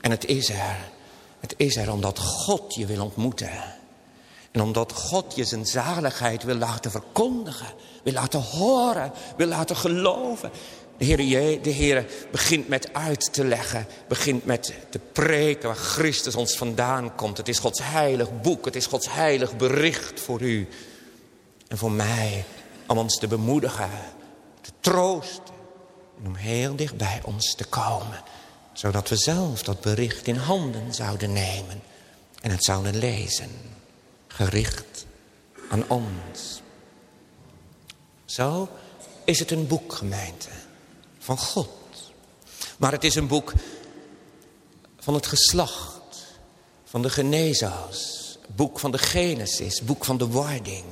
En het is er. Het is er omdat God je wil ontmoeten. En omdat God je zijn zaligheid wil laten verkondigen. Wil laten horen. Wil laten geloven. De Heer, de Heer begint met uit te leggen, begint met te preken waar Christus ons vandaan komt. Het is Gods heilig boek, het is Gods heilig bericht voor u en voor mij. Om ons te bemoedigen, te troosten en om heel dicht bij ons te komen. Zodat we zelf dat bericht in handen zouden nemen en het zouden lezen. Gericht aan ons. Zo is het een boek, gemeente, van God. Maar het is een boek van het geslacht, van de genezers, boek van de Genesis, boek van de wording.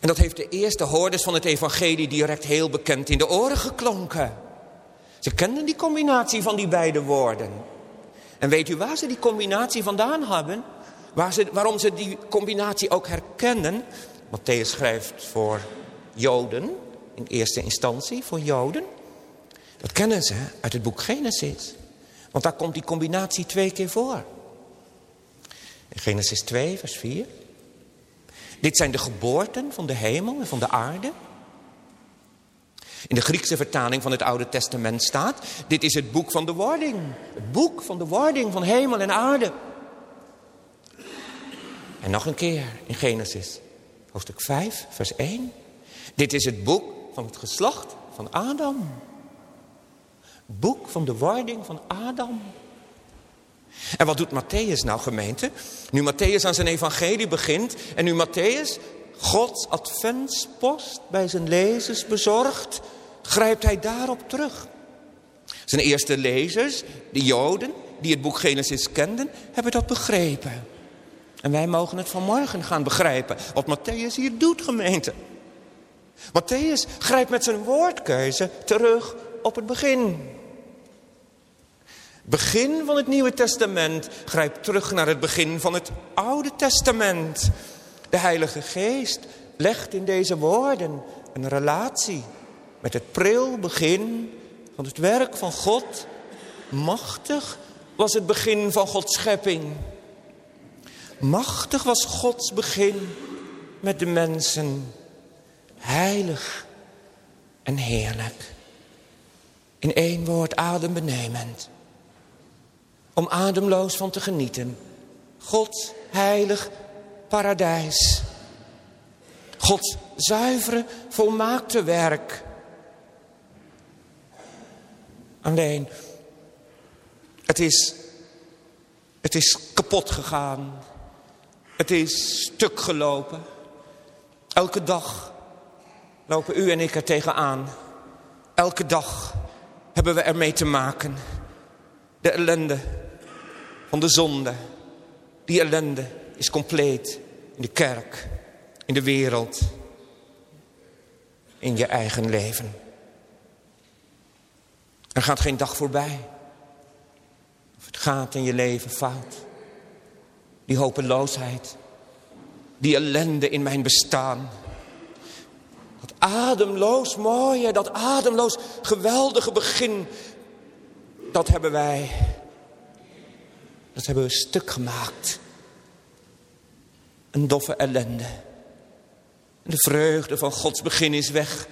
En dat heeft de eerste hoorders van het evangelie direct heel bekend in de oren geklonken. Ze kenden die combinatie van die beide woorden. En weet u waar ze die combinatie vandaan hebben? Waar ze, waarom ze die combinatie ook herkennen? Matthäus schrijft voor Joden, in eerste instantie voor Joden. Dat kennen ze uit het boek Genesis. Want daar komt die combinatie twee keer voor. In Genesis 2, vers 4. Dit zijn de geboorten van de hemel en van de aarde. In de Griekse vertaling van het Oude Testament staat... dit is het boek van de wording. Het boek van de wording van hemel en aarde. En nog een keer in Genesis, hoofdstuk 5, vers 1. Dit is het boek van het geslacht van Adam. Boek van de wording van Adam. En wat doet Matthäus nou gemeente? Nu Matthäus aan zijn evangelie begint en nu Matthäus Gods adventspost bij zijn lezers bezorgt, grijpt hij daarop terug. Zijn eerste lezers, de Joden, die het boek Genesis kenden, hebben dat begrepen. En wij mogen het vanmorgen gaan begrijpen, wat Matthäus hier doet, gemeente. Matthäus grijpt met zijn woordkeuze terug op het begin. Begin van het Nieuwe Testament grijpt terug naar het begin van het Oude Testament. De Heilige Geest legt in deze woorden een relatie met het pril begin van het werk van God. Machtig was het begin van Gods schepping. Machtig was Gods begin met de mensen. Heilig en heerlijk. In één woord adembenemend. Om ademloos van te genieten. Gods heilig paradijs. Gods zuivere, volmaakte werk. Alleen, het is, het is kapot gegaan. Het is stuk gelopen. Elke dag lopen u en ik er tegenaan. Elke dag hebben we ermee te maken. De ellende van de zonde. Die ellende is compleet in de kerk, in de wereld, in je eigen leven. Er gaat geen dag voorbij. Of het gaat in je leven fout. Die hopeloosheid. Die ellende in mijn bestaan. Dat ademloos mooie, dat ademloos geweldige begin. Dat hebben wij. Dat hebben we stuk gemaakt. Een doffe ellende. En de vreugde van Gods begin is weg.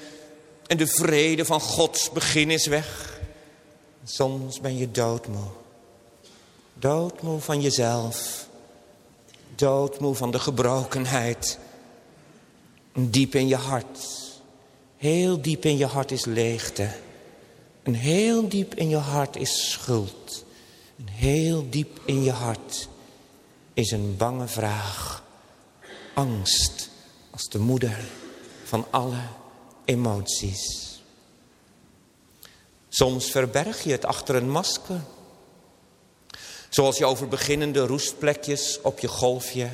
En de vrede van Gods begin is weg. Soms ben je doodmoe. Doodmoe van jezelf. Doodmoe van de gebrokenheid. Diep in je hart. Heel diep in je hart is leegte. En heel diep in je hart is schuld. Heel diep in je hart is een bange vraag. Angst als de moeder van alle emoties. Soms verberg je het achter een masker. Zoals je over beginnende roestplekjes op je golfje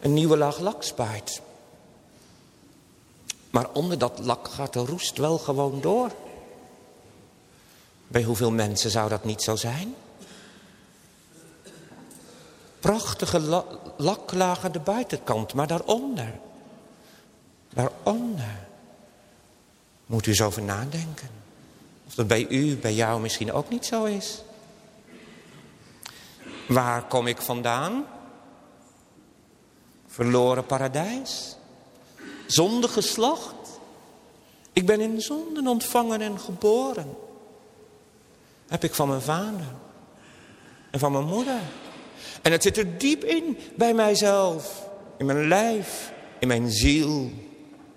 een nieuwe laag lak spaart. Maar onder dat lak gaat de roest wel gewoon door. Bij hoeveel mensen zou dat niet zo zijn? Prachtige la laklaag aan de buitenkant, maar daaronder. Daaronder. Moet u eens over nadenken. Of dat bij u, bij jou misschien ook niet zo is. Waar kom ik vandaan? Verloren paradijs. Zonde geslacht. Ik ben in zonden ontvangen en geboren. Heb ik van mijn vader. En van mijn moeder. En het zit er diep in bij mijzelf. In mijn lijf. In mijn ziel.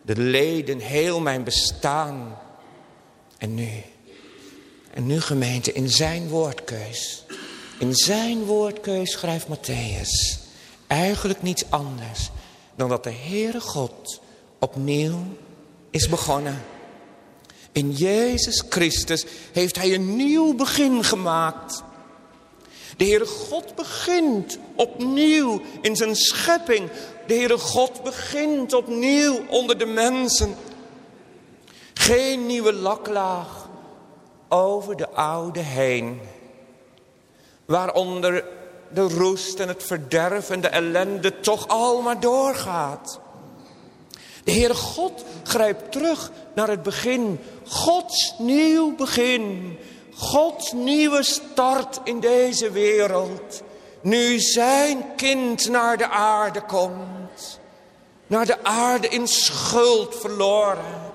De leden, heel mijn bestaan. En nu. En nu gemeente, in zijn woordkeus. In zijn woordkeus schrijft Matthäus. Eigenlijk niets anders dan dat de Heere God opnieuw is begonnen. In Jezus Christus heeft hij een nieuw begin gemaakt. De Heere God begint opnieuw in zijn schepping. De Heere God begint opnieuw onder de mensen. Geen nieuwe laklaag over de oude heen. Waaronder de roest en het verderf en de ellende toch al maar doorgaat. De Heere God grijpt terug naar het begin. Gods nieuw begin. Gods nieuwe start in deze wereld. Nu zijn kind naar de aarde komt. Naar de aarde in schuld verloren.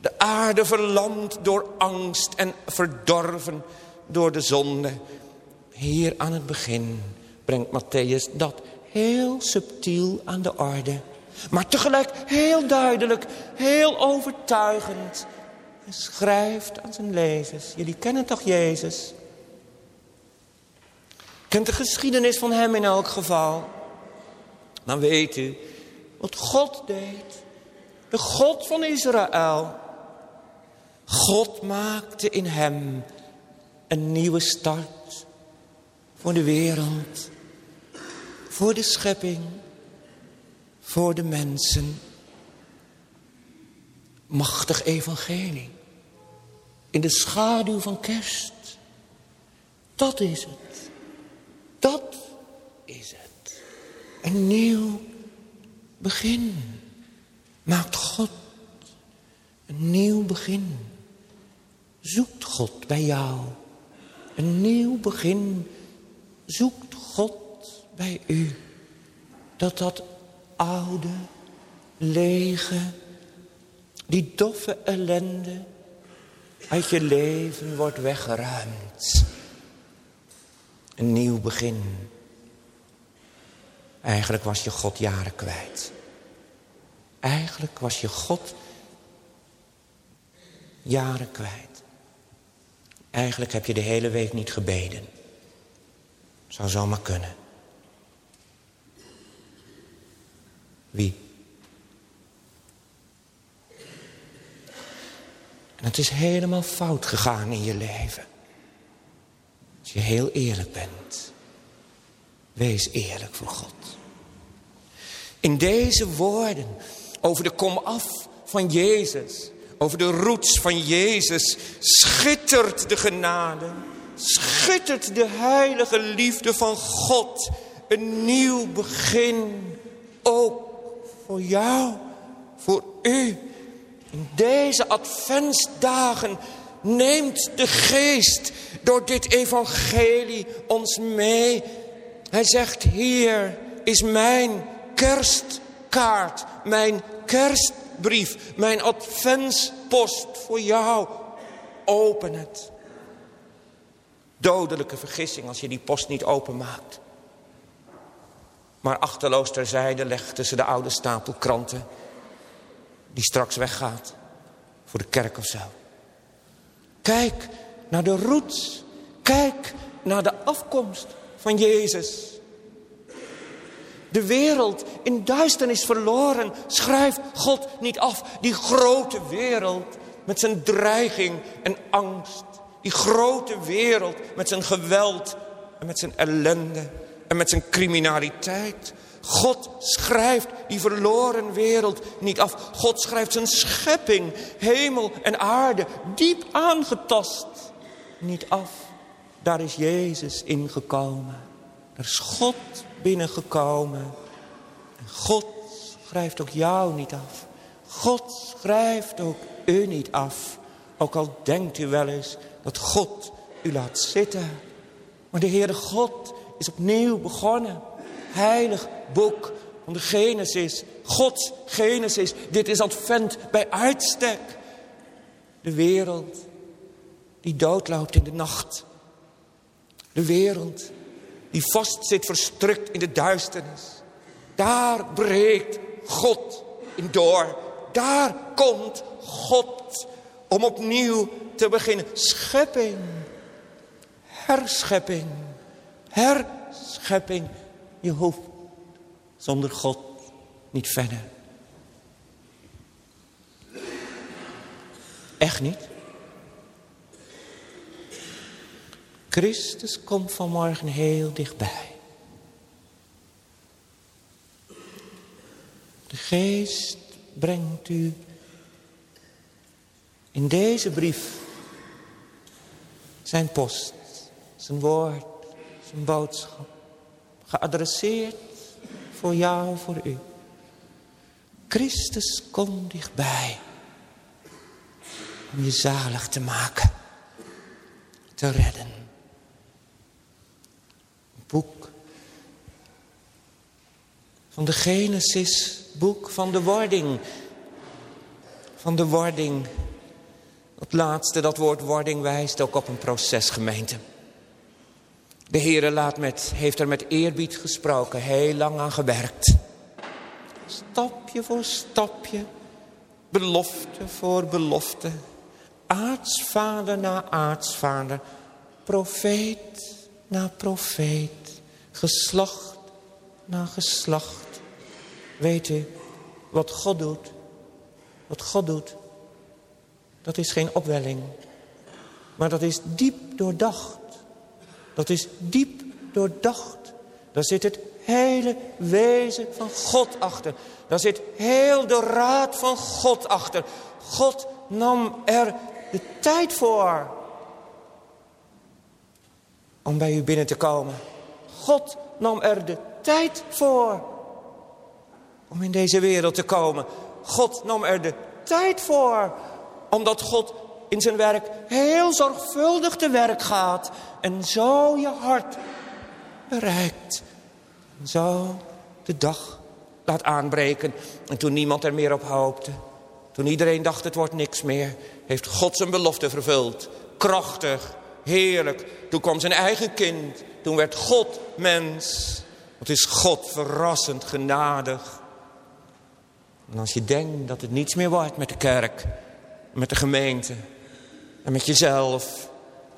De aarde verlamd door angst en verdorven door de zonde. Hier aan het begin brengt Matthäus dat heel subtiel aan de orde. Maar tegelijk heel duidelijk, heel overtuigend. Hij schrijft aan zijn lezers. Jullie kennen toch Jezus? Kent de geschiedenis van hem in elk geval. Dan weet u wat God deed. De God van Israël. God maakte in hem een nieuwe start voor de wereld, voor de schepping, voor de mensen. Machtig evangelie. In de schaduw van kerst. Dat is het. Dat is het. Een nieuw begin. Maakt God een nieuw begin. Zoekt God bij jou. Een nieuw begin. Zoekt God bij u. Dat dat oude, lege, die doffe ellende uit je leven wordt weggeruimd. Een nieuw begin. Eigenlijk was je God jaren kwijt. Eigenlijk was je God jaren kwijt. Eigenlijk heb je de hele week niet gebeden. Zou zomaar kunnen. Wie? En het is helemaal fout gegaan in je leven. Als je heel eerlijk bent. Wees eerlijk voor God. In deze woorden over de komaf van Jezus. Over de roots van Jezus schittert de genade. Schittert de heilige liefde van God. Een nieuw begin. Ook voor jou, voor u. In deze adventsdagen neemt de geest door dit evangelie ons mee. Hij zegt, hier is mijn kerstkaart, mijn kerstbrief, mijn adventspost voor jou. Open het. Dodelijke vergissing als je die post niet openmaakt. Maar achterloos terzijde legt tussen de oude stapel kranten... die straks weggaat voor de kerk of zo. Kijk naar de roots. Kijk naar de afkomst van Jezus. De wereld in duisternis verloren schrijft God niet af. Die grote wereld met zijn dreiging en angst. Die grote wereld met zijn geweld en met zijn ellende en met zijn criminaliteit. God schrijft die verloren wereld niet af. God schrijft zijn schepping, hemel en aarde, diep aangetast, niet af. Daar is Jezus ingekomen. Daar is God binnengekomen. En God schrijft ook jou niet af. God schrijft ook u niet af. Ook al denkt u wel eens dat God u laat zitten. Maar de Heere God is opnieuw begonnen. Heilig boek van de Genesis. Gods Genesis. Dit is advent bij uitstek. De wereld die doodloopt in de nacht. De wereld die vast zit verstrukt in de duisternis. Daar breekt God in door. Daar komt God om opnieuw te beginnen. Schepping, herschepping, herschepping. Je hoeft zonder God niet verder. Echt niet. Christus komt vanmorgen heel dichtbij. De geest brengt u in deze brief zijn post, zijn woord, zijn boodschap. Geadresseerd voor jou, voor u. Christus komt dichtbij. Om je zalig te maken. Te redden. Een boek. Van de Genesis. Boek van de wording. Van de wording. Het laatste, dat woord wording wijst ook op een procesgemeente. De Heere laat met, heeft er met eerbied gesproken, heel lang aan gewerkt. Stapje voor stapje, belofte voor belofte. Aartsvader na aartsvader, profeet na profeet, geslacht na geslacht. Weet u wat God doet? Wat God doet, dat is geen opwelling. Maar dat is diep doordacht. Dat is diep doordacht. Daar zit het hele wezen van God achter. Daar zit heel de raad van God achter. God nam er de tijd voor. Om bij u binnen te komen. God nam er de tijd voor. Om in deze wereld te komen. God nam er de tijd voor. Omdat God in zijn werk heel zorgvuldig te werk gaat. En zo je hart bereikt. En zo de dag laat aanbreken. En toen niemand er meer op hoopte. Toen iedereen dacht het wordt niks meer. Heeft God zijn belofte vervuld. Krachtig, heerlijk. Toen kwam zijn eigen kind. Toen werd God mens. Wat is God verrassend genadig. En als je denkt dat het niets meer wordt met de kerk. Met de gemeente. En met jezelf.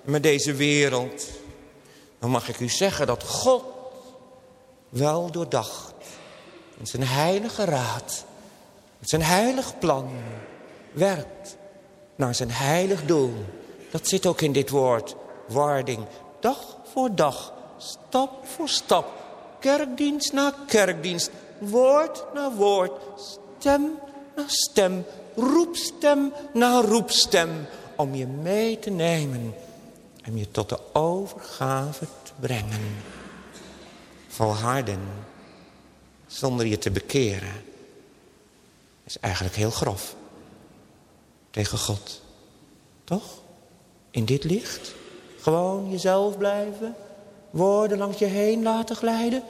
Met deze wereld. Dan mag ik u zeggen dat God wel doordacht. In zijn heilige raad. Met zijn heilig plan. Werkt naar zijn heilig doel. Dat zit ook in dit woord. Wording. Dag voor dag. Stap voor stap. Kerkdienst na kerkdienst. Woord na woord. Stem na stem. Roepstem na roepstem om je mee te nemen. Om je tot de overgave te brengen. Volharden zonder je te bekeren. Is eigenlijk heel grof. Tegen God. Toch? In dit licht. Gewoon jezelf blijven. Woorden langs je heen laten glijden.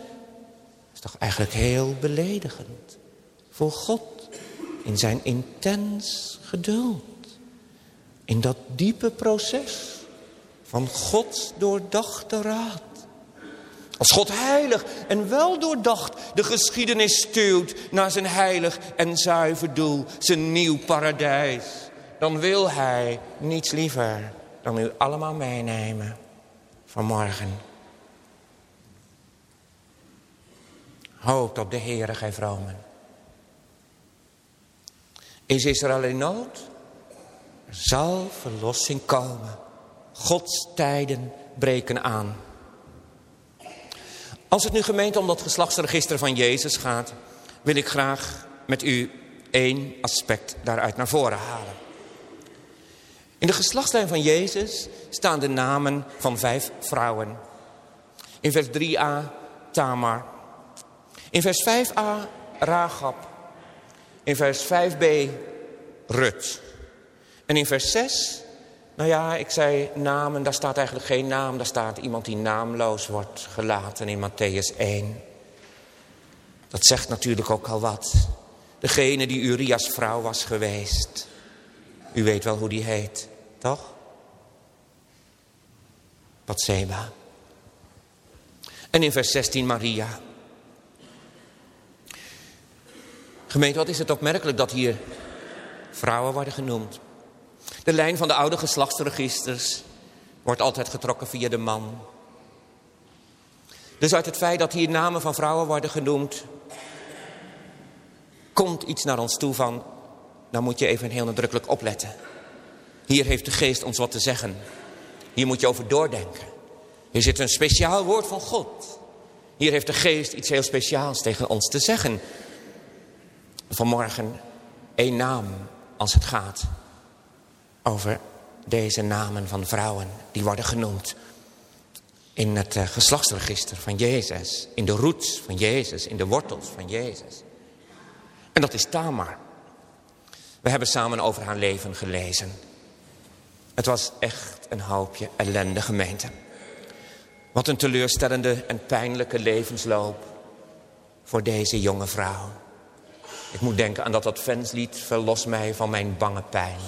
Is toch eigenlijk heel beledigend. Voor God. In zijn intens geduld. In dat diepe proces van Gods doordachte raad. Als God heilig en wel doordacht de geschiedenis stuurt naar zijn heilig en zuiver doel, zijn nieuw paradijs. Dan wil hij niets liever dan u allemaal meenemen vanmorgen. Hoop op de Heere, gij vromen. Is Israël in nood? Er zal verlossing komen. Gods tijden breken aan. Als het nu gemeente om dat geslachtsregister van Jezus gaat... wil ik graag met u één aspect daaruit naar voren halen. In de geslachtslijn van Jezus staan de namen van vijf vrouwen. In vers 3a Tamar. In vers 5a Rahab. In vers 5b Rut. En in vers 6, nou ja, ik zei namen, daar staat eigenlijk geen naam. Daar staat iemand die naamloos wordt gelaten in Matthäus 1. Dat zegt natuurlijk ook al wat. Degene die Urias vrouw was geweest. U weet wel hoe die heet, toch? Batseba. En in vers 16 Maria. Gemeente, wat is het opmerkelijk dat hier vrouwen worden genoemd. De lijn van de oude geslachtsregisters wordt altijd getrokken via de man. Dus uit het feit dat hier namen van vrouwen worden genoemd... komt iets naar ons toe van... dan moet je even heel nadrukkelijk opletten. Hier heeft de geest ons wat te zeggen. Hier moet je over doordenken. Hier zit een speciaal woord van God. Hier heeft de geest iets heel speciaals tegen ons te zeggen. Vanmorgen één naam als het gaat over deze namen van vrouwen die worden genoemd. In het eh, geslachtsregister van Jezus. In de roots van Jezus. In de wortels van Jezus. En dat is Tamar. We hebben samen over haar leven gelezen. Het was echt een hoopje ellende gemeente. Wat een teleurstellende en pijnlijke levensloop voor deze jonge vrouw. Ik moet denken aan dat adventslied, verlos mij van mijn bange pijn.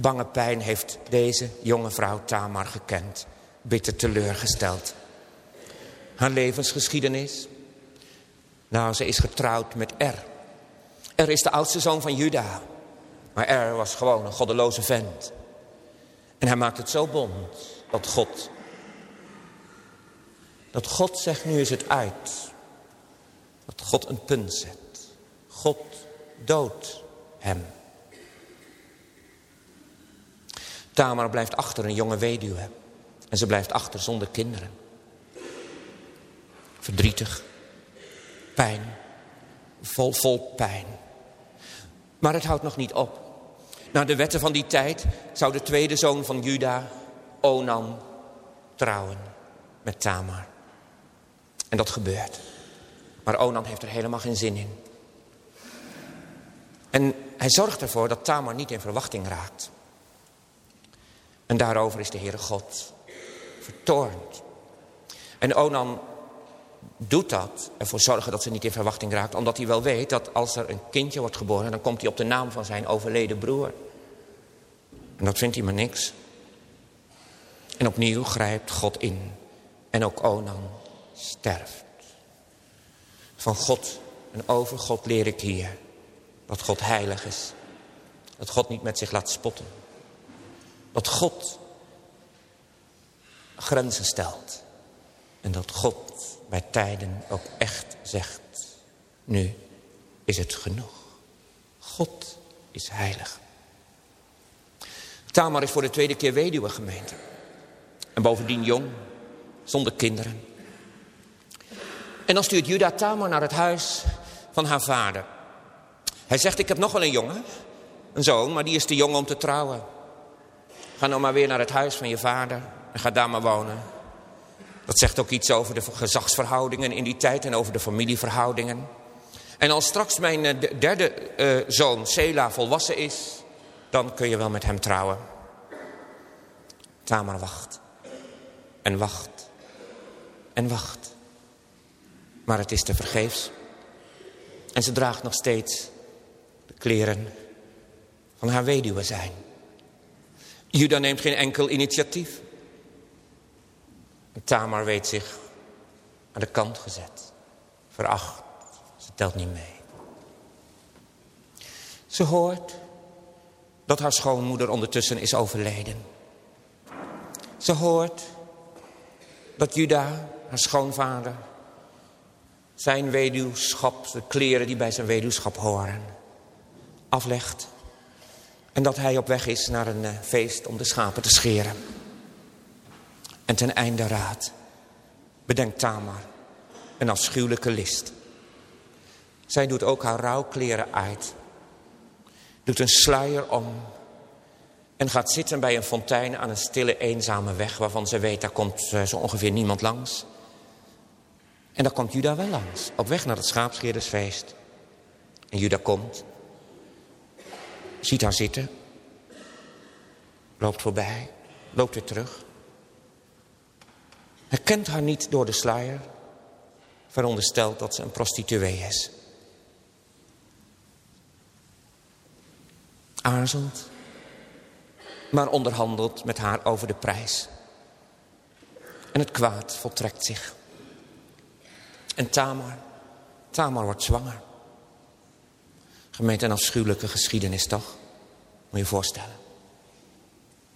Bange pijn heeft deze jonge vrouw Tamar gekend, bitter teleurgesteld. Haar levensgeschiedenis? Nou, ze is getrouwd met Er. Er is de oudste zoon van Juda. Maar Er was gewoon een goddeloze vent. En hij maakt het zo bond dat God... Dat God zegt, nu is het uit. Dat God een punt zet. God doodt hem. Tamar blijft achter een jonge weduwe. En ze blijft achter zonder kinderen. Verdrietig. Pijn. Vol, vol pijn. Maar het houdt nog niet op. Naar de wetten van die tijd zou de tweede zoon van Juda, Onan, trouwen met Tamar. En dat gebeurt. Maar Onan heeft er helemaal geen zin in. En hij zorgt ervoor dat Tamar niet in verwachting raakt. En daarover is de Heere God vertoornd. En Onan doet dat, ervoor zorgen dat ze niet in verwachting raakt... omdat hij wel weet dat als er een kindje wordt geboren... dan komt hij op de naam van zijn overleden broer. En dat vindt hij maar niks. En opnieuw grijpt God in. En ook Onan sterft. Van God en over God leer ik hier dat God heilig is. Dat God niet met zich laat spotten. Dat God grenzen stelt. En dat God bij tijden ook echt zegt. Nu is het genoeg. God is heilig. Tamar is voor de tweede keer weduwe gemeente. En bovendien jong, zonder kinderen. En dan stuurt Juda Tamar naar het huis van haar vader. Hij zegt, ik heb nog wel een jongen, een zoon, maar die is te jong om te trouwen. Ga nou maar weer naar het huis van je vader en ga daar maar wonen. Dat zegt ook iets over de gezagsverhoudingen in die tijd en over de familieverhoudingen. En als straks mijn eh, derde uh, zoon, Sela, volwassen is, dan kun je wel met hem trouwen. Tamar wacht. En wacht. En wacht. Maar het is te vergeefs. En ze draagt nog steeds de kleren van haar weduwe zijn. Juda neemt geen enkel initiatief. Tamar weet zich aan de kant gezet. Veracht. Ze telt niet mee. Ze hoort dat haar schoonmoeder ondertussen is overleden. Ze hoort dat Juda, haar schoonvader, zijn weduwschap, de kleren die bij zijn weduwschap horen, aflegt. En dat hij op weg is naar een eh, feest om de schapen te scheren. En ten einde raad bedenkt Tamar een afschuwelijke list. Zij doet ook haar rouwkleren uit. Doet een sluier om. En gaat zitten bij een fontein aan een stille eenzame weg. Waarvan ze weet, daar komt eh, zo ongeveer niemand langs. En dan komt Juda wel langs. Op weg naar het schaapscheerdersfeest. En Juda komt. Ziet haar zitten. Loopt voorbij. Loopt weer terug. Herkent haar niet door de sluier. Veronderstelt dat ze een prostituee is. Aarzelt. Maar onderhandelt met haar over de prijs. En het kwaad voltrekt zich. En Tamar, Tamar wordt zwanger. Gemeente een afschuwelijke geschiedenis toch? Moet je je voorstellen.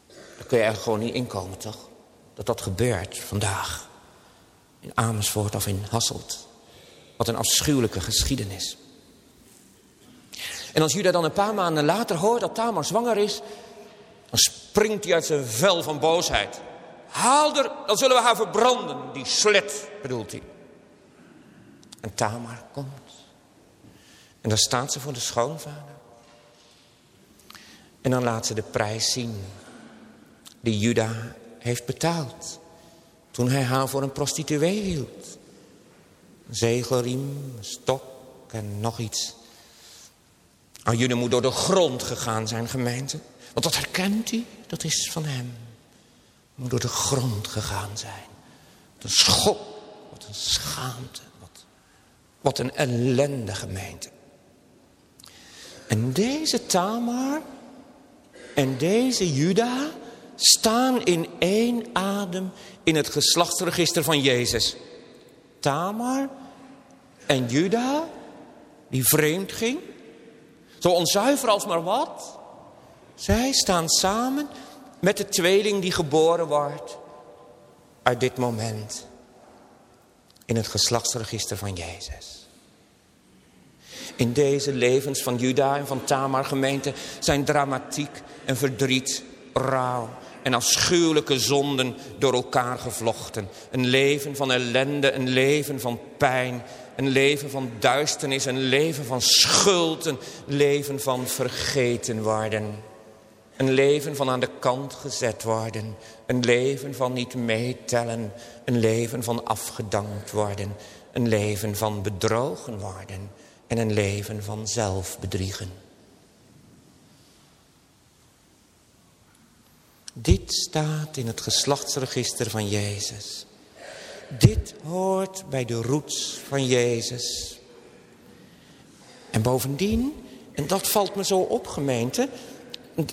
Daar kun je eigenlijk gewoon niet inkomen toch? Dat dat gebeurt vandaag. In Amersfoort of in Hasselt. Wat een afschuwelijke geschiedenis. En als Juda dan een paar maanden later hoort dat Tamar zwanger is... Dan springt hij uit zijn vel van boosheid. Haal er, dan zullen we haar verbranden. Die slet, bedoelt hij. En Tamar komt. En dan staat ze voor de schoonvader. En dan laat ze de prijs zien. Die Juda heeft betaald. Toen hij haar voor een prostituee hield. Zegelriem, stok en nog iets. Oh, jullie moet door de grond gegaan zijn, gemeente. Want dat herkent hij, dat is van hem. Moet door de grond gegaan zijn. Wat een schok, wat een schaamte, wat, wat een ellende gemeente. En deze Tamar en deze Juda staan in één adem in het geslachtsregister van Jezus. Tamar en Juda, die vreemd ging, zo onzuiver als maar wat. Zij staan samen met de tweeling die geboren wordt uit dit moment in het geslachtsregister van Jezus. In deze levens van Juda en van Tamar gemeente zijn dramatiek en verdriet, rouw en afschuwelijke zonden door elkaar gevlochten. Een leven van ellende, een leven van pijn, een leven van duisternis, een leven van schuld, een leven van vergeten worden. Een leven van aan de kant gezet worden. Een leven van niet meetellen. Een leven van afgedankt worden. Een leven van bedrogen worden. En een leven van zelfbedriegen. Dit staat in het geslachtsregister van Jezus. Dit hoort bij de roots van Jezus. En bovendien, en dat valt me zo op gemeente,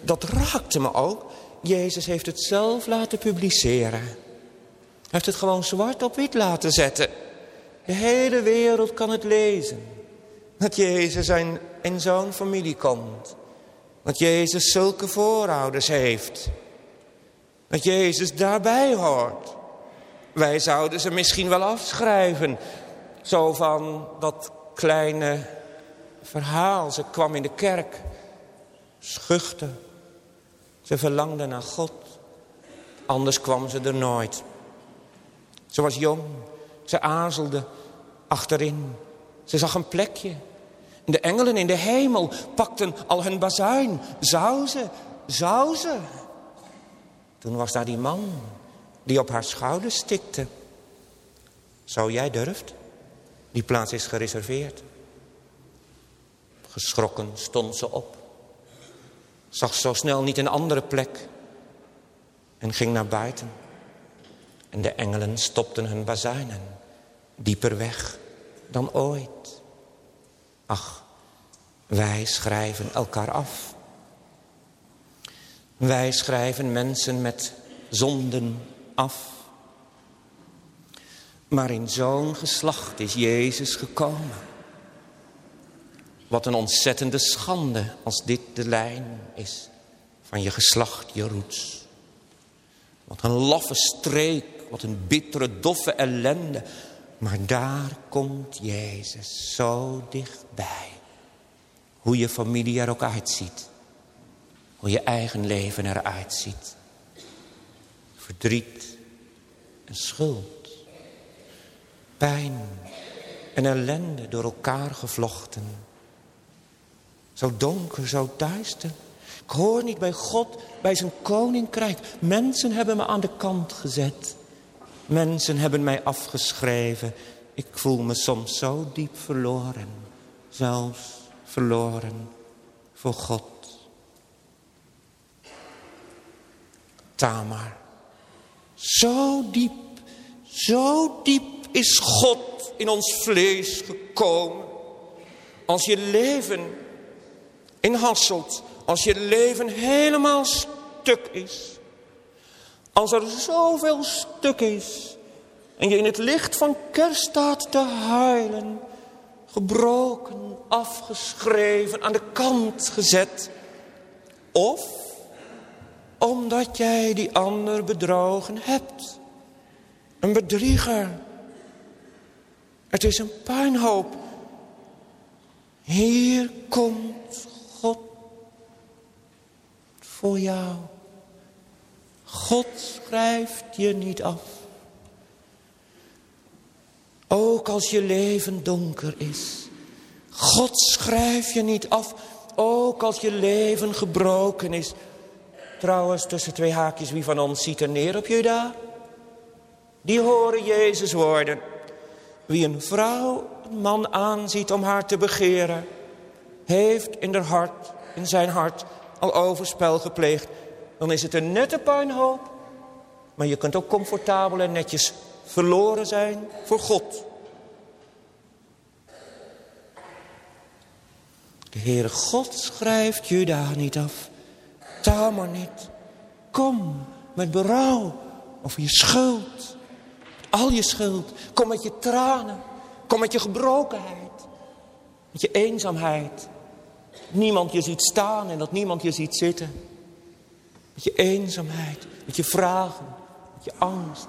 dat raakte me ook. Jezus heeft het zelf laten publiceren. Hij heeft het gewoon zwart op wit laten zetten. De hele wereld kan het lezen. Dat Jezus in zo'n familie komt. Dat Jezus zulke voorouders heeft. Dat Jezus daarbij hoort. Wij zouden ze misschien wel afschrijven. Zo van dat kleine verhaal. Ze kwam in de kerk. Schuchter. Ze verlangde naar God. Anders kwam ze er nooit. Ze was jong. Ze aarzelde achterin. Ze zag een plekje. De engelen in de hemel pakten al hun bazuin. Zou ze? Toen was daar die man die op haar schouders stikte. Zou jij durft? Die plaats is gereserveerd. Geschrokken stond ze op. Zag zo snel niet een andere plek. En ging naar buiten. En de engelen stopten hun bazuinen. Dieper weg dan ooit. Ach, wij schrijven elkaar af. Wij schrijven mensen met zonden af. Maar in zo'n geslacht is Jezus gekomen. Wat een ontzettende schande als dit de lijn is van je geslacht, je. Wat een laffe streek, wat een bittere, doffe ellende. Maar daar komt Jezus zo dichtbij. Hoe je familie er ook uitziet. Hoe je eigen leven eruit ziet. Verdriet en schuld. Pijn en ellende door elkaar gevlochten. Zo donker, zo duister. Ik hoor niet bij God, bij zijn koninkrijk. Mensen hebben me aan de kant gezet. Mensen hebben mij afgeschreven. Ik voel me soms zo diep verloren. Zelfs verloren voor God. Tamar. Zo diep, zo diep is God in ons vlees gekomen. Als je leven in Hasselt, als je leven helemaal stuk is. Als er zoveel stuk is en je in het licht van kerst staat te huilen. Gebroken, afgeschreven, aan de kant gezet. Of omdat jij die ander bedrogen hebt. Een bedrieger. Het is een puinhoop. Hier komt God voor jou. God schrijft je niet af. Ook als je leven donker is. God schrijft je niet af. Ook als je leven gebroken is. Trouwens, tussen twee haakjes, wie van ons ziet er neer op Juda? Die horen Jezus woorden. Wie een vrouw, een man aanziet om haar te begeren... heeft in, haar hart, in zijn hart al overspel gepleegd. Dan is het een nette puinhoop. Maar je kunt ook comfortabel en netjes verloren zijn voor God. De Heere God schrijft Juda niet af. Tamar niet. Kom met berouw over je schuld. Al je schuld. Kom met je tranen. Kom met je gebrokenheid. Met je eenzaamheid. Niemand je ziet staan en dat niemand je ziet zitten. Met je eenzaamheid. Met je vragen. Met je angst.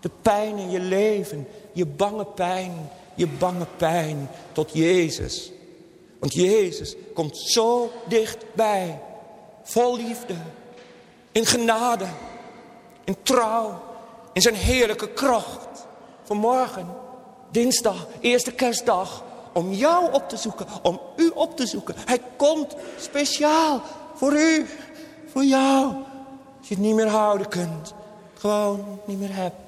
De pijn in je leven. Je bange pijn. Je bange pijn tot Jezus. Want Jezus komt zo dichtbij. Vol liefde. In genade. In trouw. In zijn heerlijke kracht. Vanmorgen, dinsdag, eerste kerstdag. Om jou op te zoeken. Om u op te zoeken. Hij komt speciaal voor u. Voor jou. Als je het niet meer houden kunt. Gewoon niet meer hebt.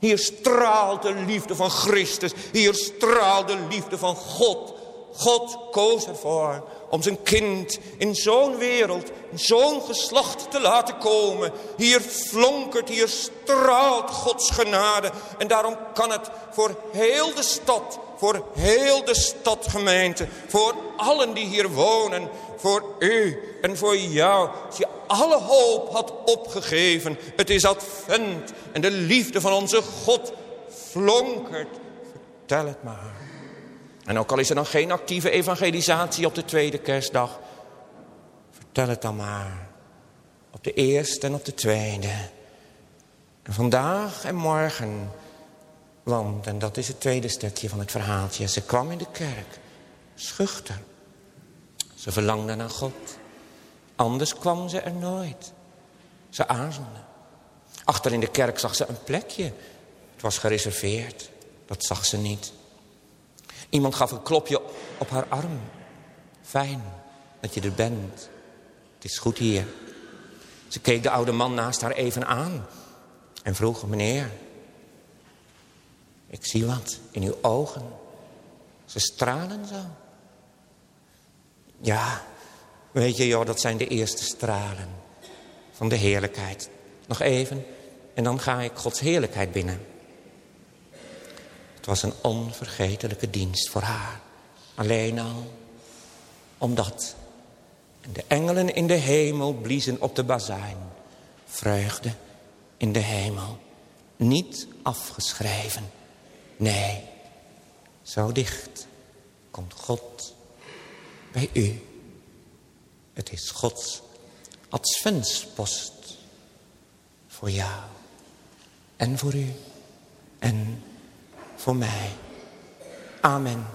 Hier straalt de liefde van Christus. Hier straalt de liefde van God. God koos ervoor om zijn kind in zo'n wereld, zo'n geslacht te laten komen. Hier flonkert, hier straalt Gods genade. En daarom kan het voor heel de stad, voor heel de stadgemeente, voor allen die hier wonen, voor u en voor jou. Als je alle hoop had opgegeven, het is advent en de liefde van onze God flonkert. Vertel het maar. En ook al is er dan geen actieve evangelisatie op de tweede kerstdag. Vertel het dan maar. Op de eerste en op de tweede. Vandaag en morgen. Want, en dat is het tweede stukje van het verhaaltje. Ze kwam in de kerk. Schuchter. Ze verlangde naar God. Anders kwam ze er nooit. Ze aarzelde. Achter in de kerk zag ze een plekje. Het was gereserveerd. Dat zag ze niet. Iemand gaf een klopje op haar arm. Fijn dat je er bent. Het is goed hier. Ze keek de oude man naast haar even aan. En vroeg, meneer. Ik zie wat in uw ogen. Ze stralen zo. Ja, weet je joh, dat zijn de eerste stralen. Van de heerlijkheid. Nog even. En dan ga ik Gods heerlijkheid binnen. Het was een onvergetelijke dienst voor haar. Alleen al omdat. De engelen in de hemel bliezen op de bazuin. Vreugde in de hemel. Niet afgeschreven. Nee, zo dicht komt God bij u. Het is Gods adventspost voor jou en voor u en voor mij. Amen.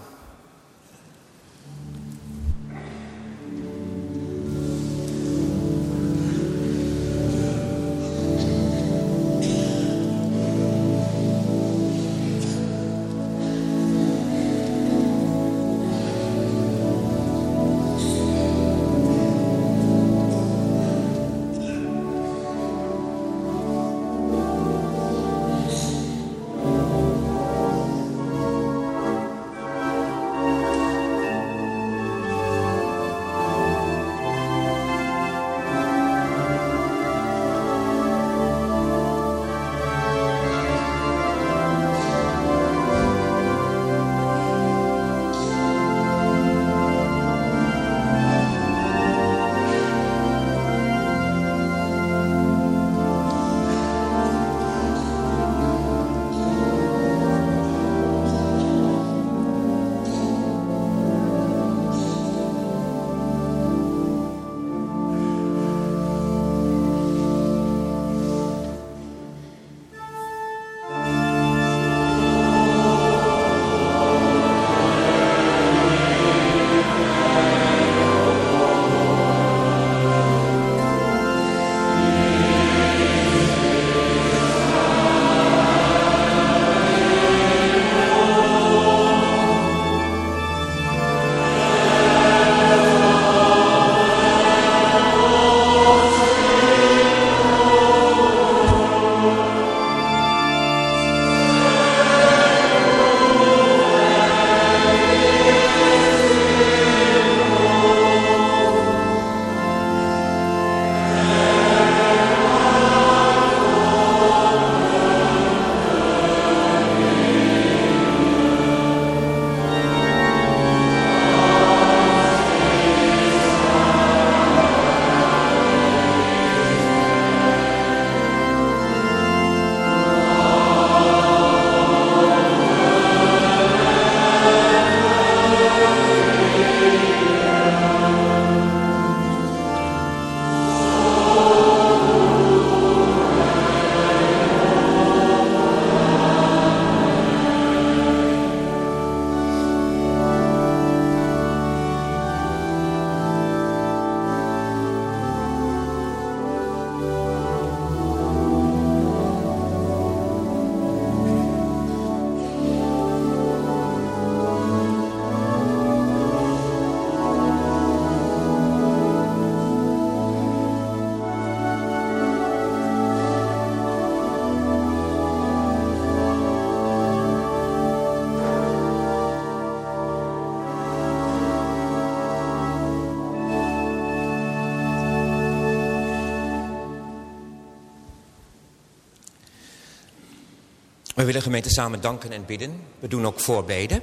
We willen gemeente samen danken en bidden. We doen ook voorbeden.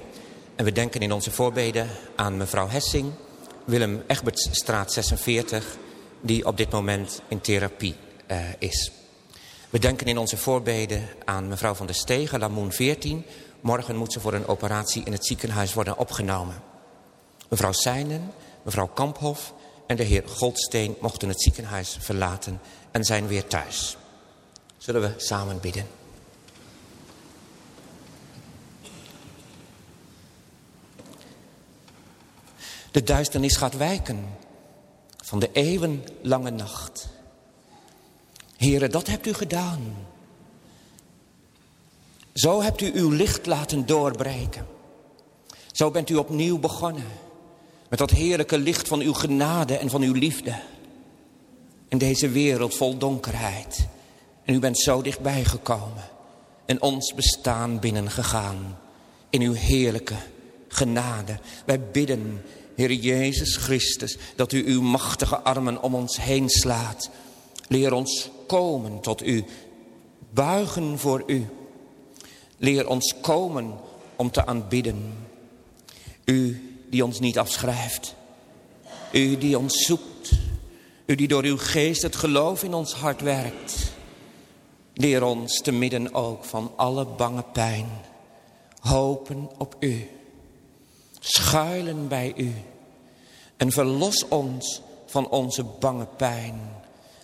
En we denken in onze voorbeden aan mevrouw Hessing, Willem Egbertsstraat 46, die op dit moment in therapie uh, is. We denken in onze voorbeden aan mevrouw van der Stegen, Lamoen 14. Morgen moet ze voor een operatie in het ziekenhuis worden opgenomen. Mevrouw Seinen, mevrouw Kamphof en de heer Goldsteen mochten het ziekenhuis verlaten en zijn weer thuis. Zullen we samen bidden? De duisternis gaat wijken van de eeuwenlange nacht. Heren, dat hebt u gedaan. Zo hebt u uw licht laten doorbreken. Zo bent u opnieuw begonnen met dat heerlijke licht van uw genade en van uw liefde. In deze wereld vol donkerheid. En u bent zo dichtbij gekomen en ons bestaan binnengegaan. In uw heerlijke genade. Wij bidden, Heer Jezus Christus, dat u uw machtige armen om ons heen slaat. Leer ons komen tot u, buigen voor u. Leer ons komen om te aanbidden. U die ons niet afschrijft. U die ons zoekt. U die door uw geest het geloof in ons hart werkt. Leer ons te midden ook van alle bange pijn. Hopen op u. Schuilen bij u. En verlos ons van onze bange pijn.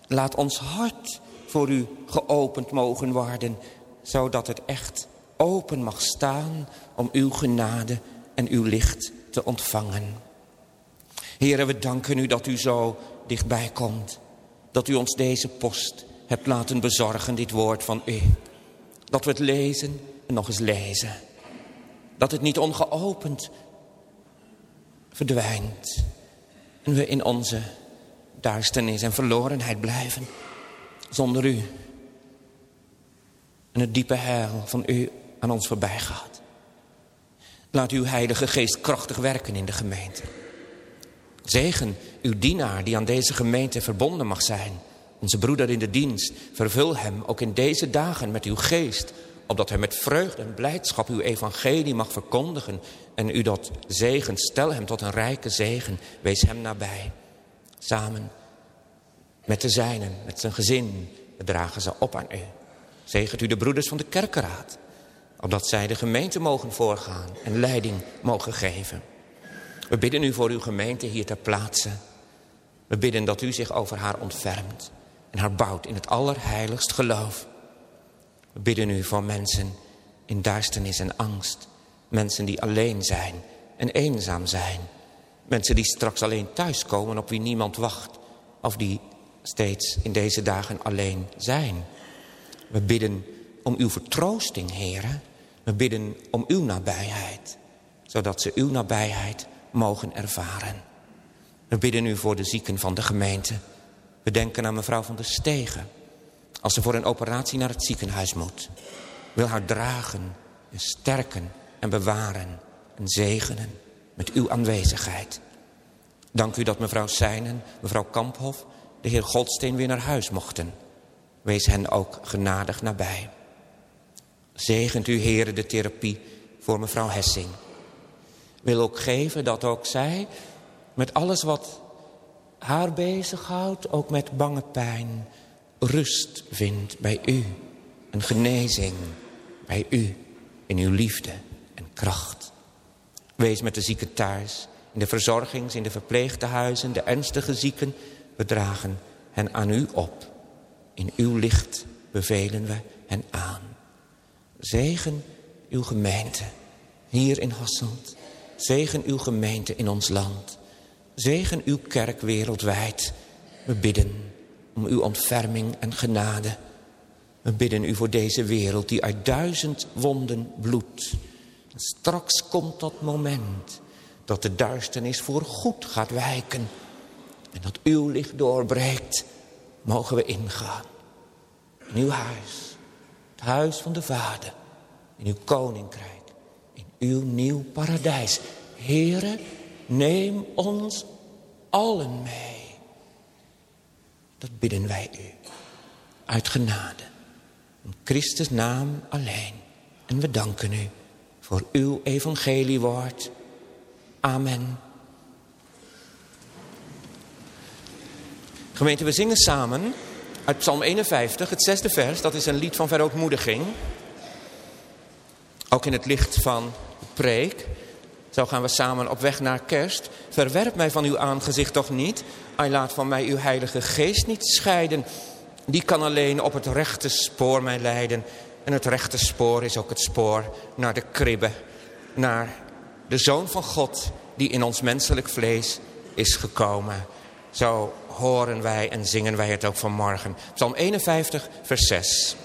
Laat ons hart voor u geopend mogen worden. Zodat het echt open mag staan om uw genade en uw licht te ontvangen. Heren, we danken u dat u zo dichtbij komt. Dat u ons deze post hebt laten bezorgen, dit woord van u. Dat we het lezen en nog eens lezen. Dat het niet ongeopend verdwijnt. We in onze duisternis en verlorenheid blijven. Zonder u. En het diepe heil van u aan ons voorbij gaat. Laat uw heilige geest krachtig werken in de gemeente. Zegen uw dienaar die aan deze gemeente verbonden mag zijn. Onze broeder in de dienst, vervul hem ook in deze dagen met uw geest. Opdat hij met vreugde en blijdschap uw evangelie mag verkondigen. En u dat zegen, stel hem tot een rijke zegen. Wees hem nabij. Samen met de zijnen, met zijn gezin, dragen ze op aan u. Zegent u de broeders van de kerkenraad opdat zij de gemeente mogen voorgaan en leiding mogen geven. We bidden u voor uw gemeente hier ter plaatse. We bidden dat u zich over haar ontfermt en haar bouwt in het allerheiligst geloof. We bidden u voor mensen in duisternis en angst. Mensen die alleen zijn en eenzaam zijn. Mensen die straks alleen thuiskomen op wie niemand wacht. Of die steeds in deze dagen alleen zijn. We bidden om uw vertroosting, heren. We bidden om uw nabijheid, zodat ze uw nabijheid mogen ervaren. We bidden u voor de zieken van de gemeente. We denken aan mevrouw van der Stegen. Als ze voor een operatie naar het ziekenhuis moet. Wil haar dragen en sterken en bewaren en zegenen met uw aanwezigheid. Dank u dat mevrouw Seinen, mevrouw Kamphof, de heer Godsteen weer naar huis mochten. Wees hen ook genadig nabij. Zegent u, heren, de therapie voor mevrouw Hessing. Wil ook geven dat ook zij met alles wat haar bezighoudt, ook met bange pijn, rust vindt bij u. Een genezing bij u in uw liefde en kracht. Wees met de zieken thuis, in de verzorgings, in de verpleegtehuizen, de ernstige zieken. We dragen hen aan u op. In uw licht bevelen we hen aan. Zegen uw gemeente hier in Hasselt. Zegen uw gemeente in ons land. Zegen uw kerk wereldwijd. We bidden om uw ontferming en genade. We bidden u voor deze wereld die uit duizend wonden bloedt. Straks komt dat moment dat de duisternis voor goed gaat wijken. En dat uw licht doorbreekt, mogen we ingaan. In uw huis het huis van de Vader, in uw koninkrijk, in uw nieuw paradijs. Here, neem ons allen mee. Dat bidden wij u, uit genade. In Christus naam alleen. En we danken u voor uw evangeliewoord. Amen. Gemeente, we zingen samen uit Psalm 51, het zesde vers. Dat is een lied van verootmoediging. Ook in het licht van de preek. Zo gaan we samen op weg naar kerst. Verwerp mij van uw aangezicht toch niet. Hij laat van mij uw heilige geest niet scheiden. Die kan alleen op het rechte spoor mij leiden. En het rechte spoor is ook het spoor naar de kribbe. Naar de Zoon van God die in ons menselijk vlees is gekomen. Zo horen wij en zingen wij het ook vanmorgen. Psalm 51, vers 6.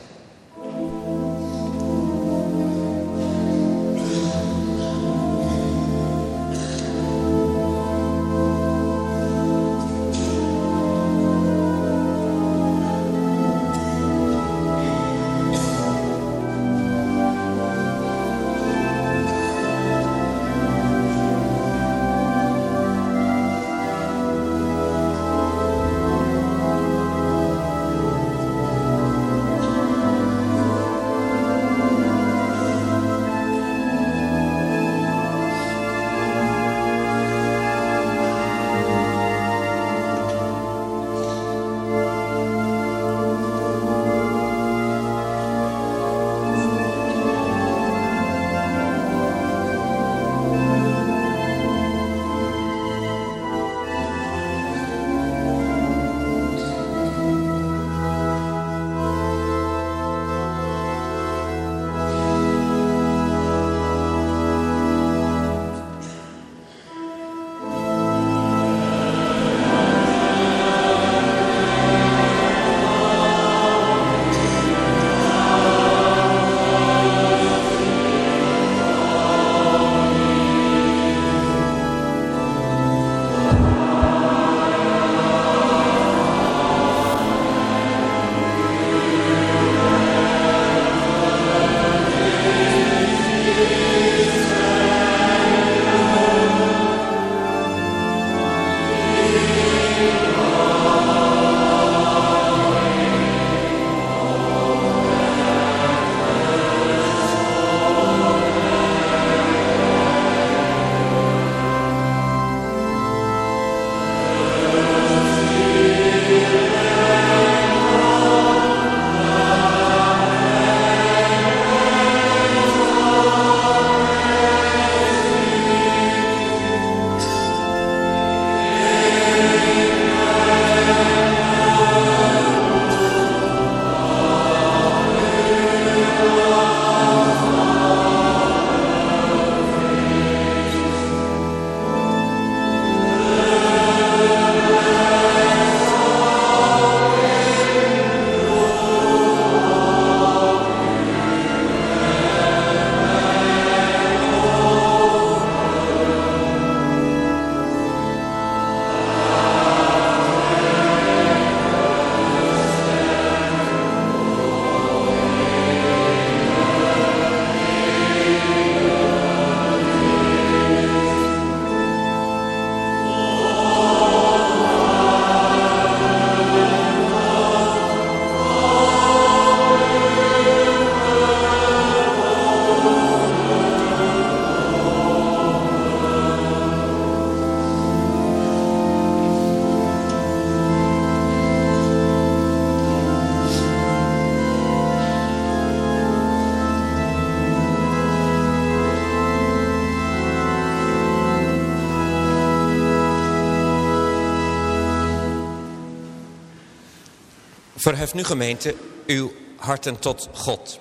Verhef nu gemeente uw harten tot God.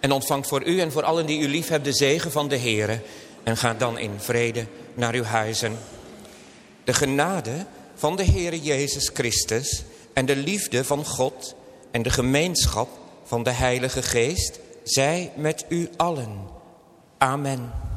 En ontvangt voor u en voor allen die u lief hebben de zegen van de Heer. En ga dan in vrede naar uw huizen. De genade van de Heer Jezus Christus en de liefde van God en de gemeenschap van de Heilige Geest zij met u allen. Amen.